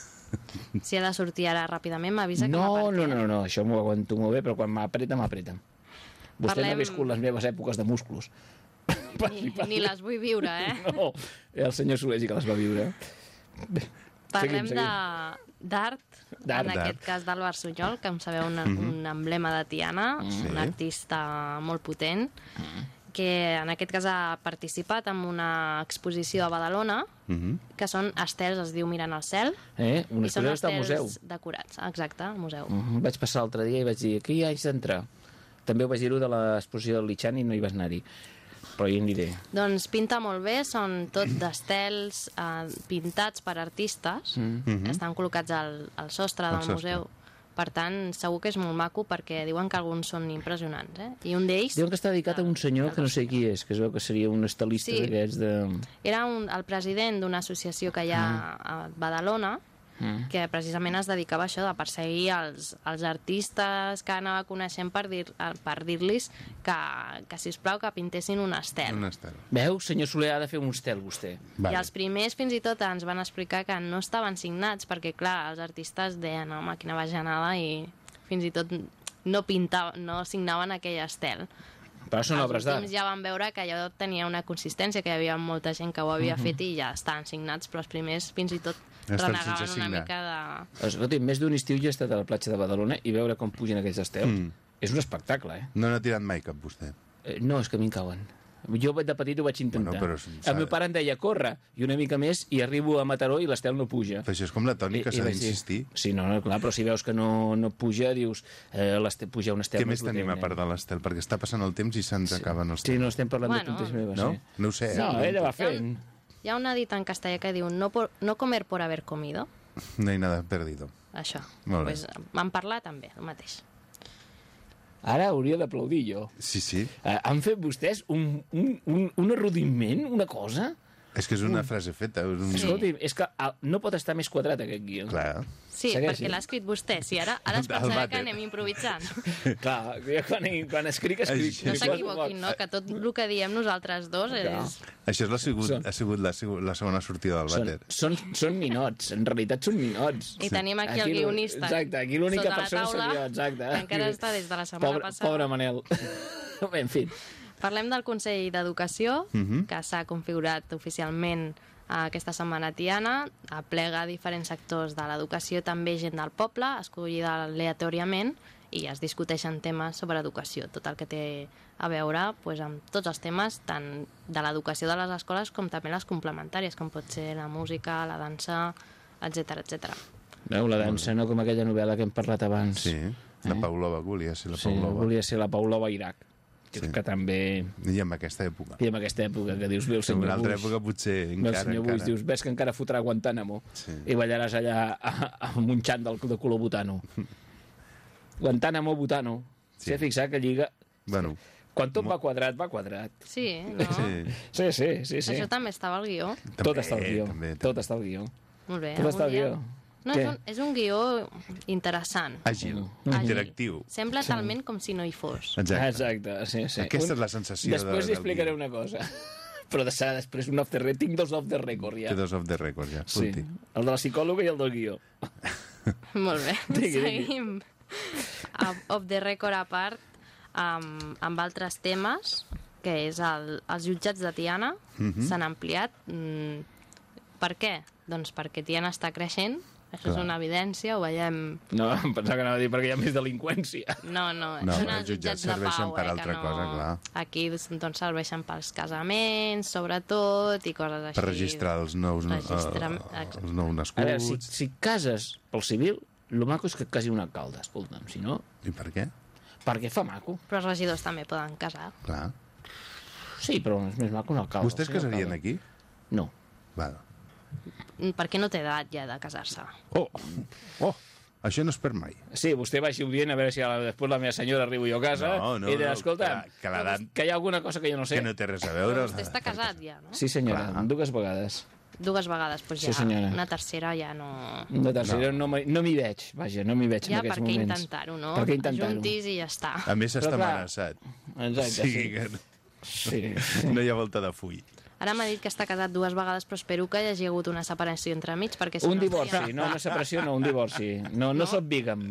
Si ha de sortir ara ràpidament, m'avisa que No, m'aparti. no, no, no, això m'ho aguanto molt bé, però quan m'apreta, m'apreta. Vostè no Parlem- ha viscut les meves èpoques de músculs. Ni, ni les vull viure, eh? No, el senyor Soler sí que les va viure. Bé, Parlem seguim, seguim. d'art, en aquest cas d'Àlvar Sunyol, que em sabeu un, Mhm. un emblema de Tiana, Sí. un artista molt potent, Mhm. que en aquest cas ha participat en una exposició a Badalona, Mhm. que són estels, es diu Mirant al cel, Eh? Una i són al museu. estels decorats. Exacte, al museu. Mhm, Vaig passar l'altre dia i vaig dir, aquí hi haig d'entrar. També ho vaig dir-ho de l'exposició del Lichan i no hi vas anar-hi. Però ja en diré. Doncs pinta molt bé, són tot d'estels eh, pintats per artistes, Mm. que estan col·locats al, al sostre Al del sostre. museu. Per tant, segur que és molt maco perquè diuen que alguns són impressionants, eh? I un d'ells Diuen que està dedicat a un senyor que no sé qui és, que es veu que seria un estilista Sí. d'aquests de... era un, el president d'una associació que hi ha a Badalona, Mm. que precisament es dedicava a això, de perseguir els, els artistes que anava coneixent per dir- per dir-los que, que, sisplau, que pintessin un estel. Un estel. Veu, senyor Soler, ha de fer un estel, vostè. I els primers fins i tot ens van explicar que no estaven signats perquè, clar, els artistes deien, home, quina bajanada, i fins i tot no pintaven, no signaven aquell estel. Però són obres d'art. ja van veure que allò tenia una consistència, que hi havia molta gent que ho havia Mhm. fet i ja estaven signats, però els primers fins i tot Estan renegaven una mica de... Escolti, més d'un estiu jo he estat a la platja de Badalona i veure com pugen aquells estels. Mm. És un espectacle, eh? No n'ha tirat mai cap, vostè. Eh, No, és que a mi em cauen. Jo de petit ho vaig intentar. Bueno, però el meu pare em deia, corre, i una mica més, i arribo a Mataró i l'estel no puja. Però això és com la tònica, s'ha d'insistir. Sí, no, no, clar, però si veus que no, no puja, dius, eh, l'estel, puja un estel... Què més no és tenim a part de l'estel? Perquè està passant el temps i se'ns acaben els Sí, no estem parlant Bueno. de tontes meves, No? eh? No ho sé. No, eh? ella va fent. Hi ha una dita en castellà que diu no, por, no comer por haber comido, No hi nada perdido. això. Molt bé. Pues, m'han parlat també, el mateix. Ara hauria d'aplaudir jo. Sí, sí. Eh, han fet vostès un, un, un, un arrodiment, una cosa? És que és una frase feta. És un... Sí. Escolti, és que ah, no pot estar més quadrat aquest guió. Clar. Sí, Segueixi. perquè l'ha escrit vostè. Sí, ara, ara es pensarà que anem improvisant. Clar, jo quan, quan escric, escric. No s'equivoquin, no? Que tot el que diem nosaltres dos és... Això és la sigut, Són- ha sigut la, la segona sortida del Són, vàter. són, són ninots, en realitat són ninots. I tenim aquí el lo- guionista Exacte, aquí l'única persona taula, soc jo, exacte. que encara està des de la setmana pobre, passada. Pobre Manel. Bé, en fi. Parlem del Consell d'Educació, Mhm. que s'ha configurat oficialment eh, aquesta setmana tiana, aplega diferents sectors de l'educació, també gent del poble, escollida aleatòriament, i es discuteixen temes sobre educació, tot el que té a veure pues, amb tots els temes, tant de l'educació de les escoles com també les complementàries, com pot ser la música, la dansa, etc etc. Veu, la dansa, no com aquella novel·la que hem parlat abans. Sí, la Paulova, volia ser la Sí, Paulova. volia ser la Paulova Iraq. Que, Sí. que també... I en aquesta època. I en aquesta època, que dius, ve el En senyor una altra Bush. època potser encara, el senyor encara. Bush, dius, ves que encara fotrà Guantánamo Sí. i ballaràs allà a, a, amb un xant del, de color butano. Guantánamo, butano. S'ha fixat que lliga... Bueno, Quan tot va quadrat, va quadrat. Sí, no? sí. Sí, sí, sí. sí. Això també estava al guió. Tot està al guió. també, Tot està al guió. Molt bé. Tot algun està al dia- guió. No, Què? és un, és un guió interessant. Àgil, Àgil. interactiu. Sembla talment com si no hi fos. Exacte. Exacte, sí, sí. Aquesta és la sensació Després de- li explicaré una cosa. Però de serà després un off the record. Tinc dos off the record, ja. Té dos off the record, ja. Sí, Punti. el de la psicòloga i el del guió. Molt bé. Digui, digui. Seguim. Of- Off the record a part, amb, amb altres temes, que és el, els jutjats de Tiana, Mhm. s'han ampliat. Mm, per què? Doncs perquè Tiana està creixent, això és Clar. una evidència, ho veiem... No, em pensava que anava a dir perquè hi ha més delinqüència. No, no, No, són els jutjats de serveixen pau, per eh, altra no... cosa, clar. Aquí doncs, serveixen pels casaments, sobretot, i coses així. Per registrar els nous, Registra- uh, els nous A veure, si, nascuts. si cases pel civil, el maco és que et casi un alcalde, escolta'm. Si no, I per què? perquè fa maco. Però els regidors també poden casar. Clar. Sí, però és més maco un alcalde. Vostès casarien alcalde. aquí? No. Val. Mm, Perquè no té edat ja de casar-se. Oh, oh, això no es perd mai. Sí, vostè vagi dient a veure si després la meva senyora arribo jo a casa No, no, i de, no, escolta, que- que l'edat- que hi ha alguna cosa que jo no sé. Que no té res a veure. Vostè està casat ja, no? Sí, senyora, Clar. dues vegades. Dues vegades, doncs Sí, ja. senyora. Una tercera ja no... De tercera no, no, m'hi- no m'hi veig, vaja, no m'hi veig Ja, en aquests per què moments. intentar-ho, no? Per què intentar-ho? Ajuntis i ja està. A més, està amenaçat. Exacte, sí. sí. Que Sí, no hi ha volta de full. Ara m'ha dit que està casat dues vegades, però espero que hi hagi hagut una separació entre mig, perquè si Un no... divorci, estaria- no una separació, no, un divorci. No, no, soc bigam.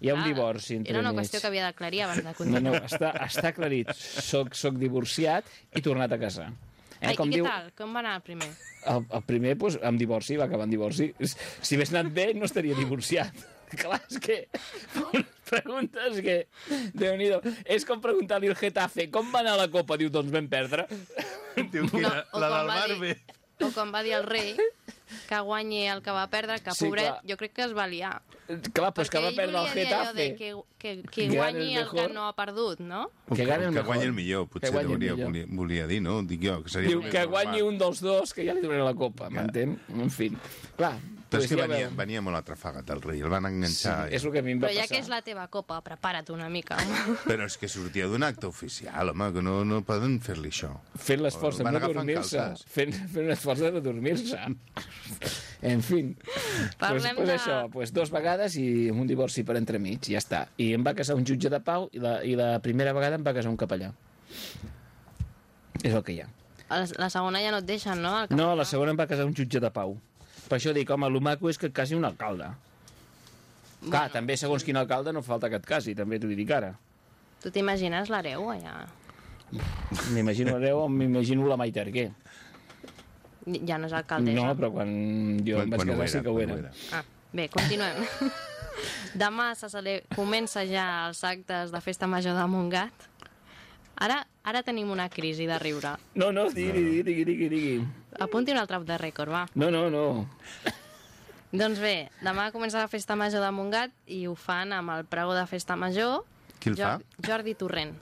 Hi ha un Ah, divorci entre Era una mig. qüestió que havia d'aclarir abans de No, continuar. no, està, està aclarit. Soc, soc divorciat i tornat a casar. Ai, com I què diu, tal? Com va anar el primer? el, el primer, doncs, amb divorci, va acabar en divorci. Si hagués anat bé, no estaria divorciat. Clar, és que... Preguntes que... déu nhi És com preguntar-li al Getafe com va anar la Copa? Diu, doncs vam perdre. Diu que No, la, o la del va dir- Barbe. O com va dir el rei, que guanyi el que va perdre, que Sí, pobret, clar. jo crec que es va liar. Clar, però és que va perdre el Getafe. Que, que, que guanyi el el que no ha perdut, no? Que gane el que guanyi el millor, Que potser el volia, millor. volia, volia dir, no? Dic jo, que seria Diu que normal. guanyi un dels dos, que ja li donaré la copa, m'entén? En fi, clar. Però és pues que venia, venia molt atrafegat el rei, el van Sí, enganxar. és el que a mi em va Però ja passar. que és la teva copa, prepara't una mica. Però és que sortia d'un acte oficial, home, que no, no poden fer-li això. Fent l'esforç de no dormir-se. Fent, fent un esforç de no dormir-se. En fi. Pues, Parlem pues de- això, pues dos vegades i un divorci per entremig, ja està. I em va casar un jutge de pau i la, i la primera vegada em va casar un capellà. És el que hi ha. La, la segona ja no et deixen, no? No, la segona em va casar un jutge de pau. Per això dic, home, el maco és que et casi un alcalde. Bueno. Clar, també segons quin alcalde no falta que et casi, també t'ho dic ara. Tu t'imagines l'hereu allà? M'imagino l'hereu o m'imagino la Maite Arquer. Ja no és alcaldessa. No, però quan jo Quan- em vaig quan casar sí que ho era. era. Ah, bé, continuem. Demà se cele... comença ja els actes de Festa Major de Montgat. Ara, ara tenim una crisi de riure. No, no, digui, digui, digui, digui, digui. Apunti un altre de rècord, va. No, no, no. Doncs bé, demà comença la Festa Major de Montgat i ho fan amb el pregó de Festa Major. Qui el fa? Jordi Torrent.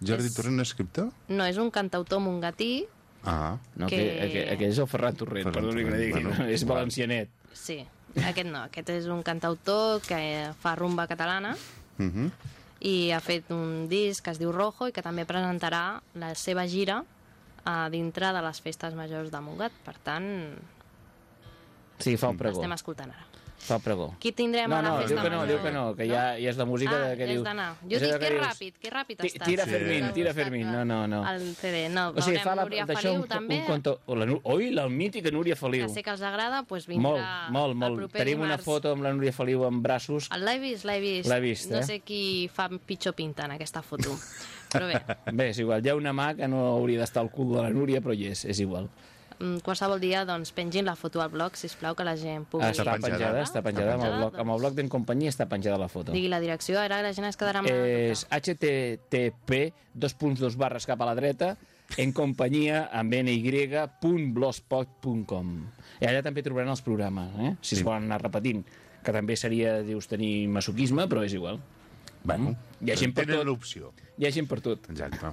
Jordi És- Torrent, escriptor? No, és un cantautor mongatí. Ah. No, Que- que... aquell, aquell és el Ferran Torrent, Ferran perdoni que digui, bueno, no, és val. valencianet. Sí, aquest no. Aquest és un cantautor que fa rumba catalana Uh -huh. I ha fet un disc que es diu Rojo i que també presentarà la seva gira a dintre de les festes majors de Montgat. Per tant, Sí, fa el pregó. estem escoltant ara. Fa pregó. Qui tindrem no, a la no, festa diu que no, diu que no, que ja, ja és la música ah, que ja diu... d'anar. Jo és dic que dius, ràpid, que ràpid "Ti- estàs. Tira Sí. Fermín, tira Fermín. No, no, no. El CD, no, O sigui, veurem fa la, Núria Feliu un, també, un conto... O la, oi, la mítica Núria Feliu. que sé que els agrada, doncs vindrà Molt, molt, el molt. proper Tenim una foto amb la Núria Feliu amb braços. L'he vist, l'he vist. L'he vist, No eh? sé qui fa pitjor pinta en aquesta foto. Però bé, Bé, és igual, hi ha una mà que no hauria d'estar al cul de la Núria, però hi és, és igual. Mm, qualsevol dia doncs, pengin la foto al blog, sisplau, que la gent pugui... Està penjada, penjada. està penjada, amb el blog, amb el blog d'en companyia està penjada la foto. Digui la direcció, ara la gent es quedarà amb És http, dos punts, dos barres cap a la dreta, en companyia amb ny.blogspot.com. I allà també trobaran els programes, eh? si es volen anar repetint, que també seria, dius, tenir masoquisme, però és igual. Bueno, Hi ha gent per tenen tot. l'opció. Hi ha gent per tot. Exacte.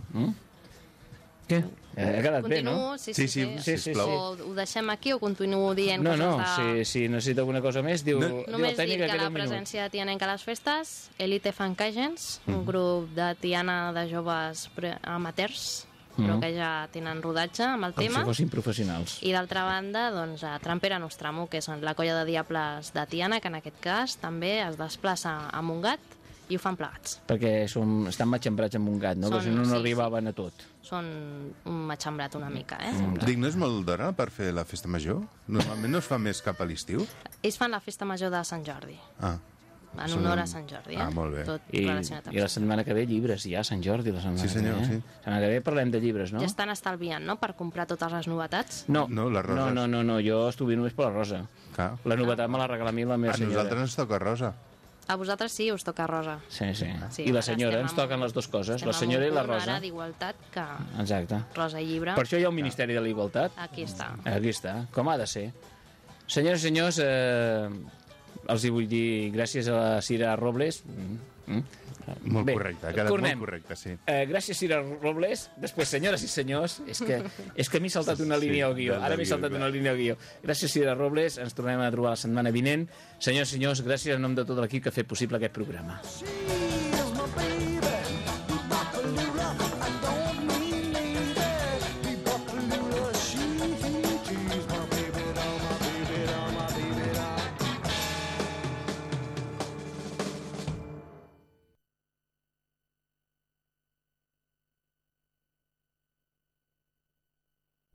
Què? Eh, ha quedat bé, no? Continuo, sí, sí, Sí, sí, sí, sí, O ho deixem aquí o continuo dient No, no, coses de... si, si necessita alguna cosa més, diu, No. diu Només dir tècnic que queda la minut. presència tianenca a les festes, Elite Fan Cagens, Mhm. un grup de tiana de joves amateurs, però Mhm. que ja tenen rodatge amb el Com tema. si fossin professionals. I d'altra banda, doncs, a Trampera Nostramo, que són la colla de diables de Tiana, que en aquest cas també es desplaça a Montgat i ho fan plegats. Perquè som, estan matxembrats amb un gat, no? Són- que si no, no sí, arribaven a tot. Són un matxembrat una mica, eh? Mm. Dic, no és molt d'hora per fer la festa major? Normalment no es fa més cap a l'estiu? Ells fan la festa major de Sant Jordi, Ah, en Són- honor a Sant Jordi, eh? Ah, molt bé. Tot I, relacionat amb I la setmana que ve llibres, ja, Sant Jordi, la setmana Sí, senyor, que ve. Eh? sí. La setmana que ve parlem de llibres, no? Ja estan estalviant, no?, per comprar totes les novetats. No, No, les roses. no, no, no, no, jo estuve només per la rosa. clar. La novetat me la regala a mi la meva A senyora. nosaltres ens toca rosa. A vosaltres sí, us toca rosa. Sí, sí. Sí, I la senyora, ens toquen les dues coses, la senyora i la rosa. d'igualtat que Exacte. rosa i llibre. Per això hi ha un Ministeri de la Igualtat. Aquí està. Aquí està, com ha de ser. Senyores i senyors, eh, els hi vull dir gràcies a la Cira Robles. Mm, mm. Molt Bé, correcte, ha quedat tornem. molt correcte, sí. Eh, gràcies, Cira Robles. Després, senyores i senyors, és que, és que m'he saltat una línia al guió. Ara m'he saltat una línia al guió. Gràcies, Cira Robles. Ens tornem a trobar la setmana vinent. Senyors i senyors, gràcies en nom de tot l'equip que ha fet possible aquest programa. Baby.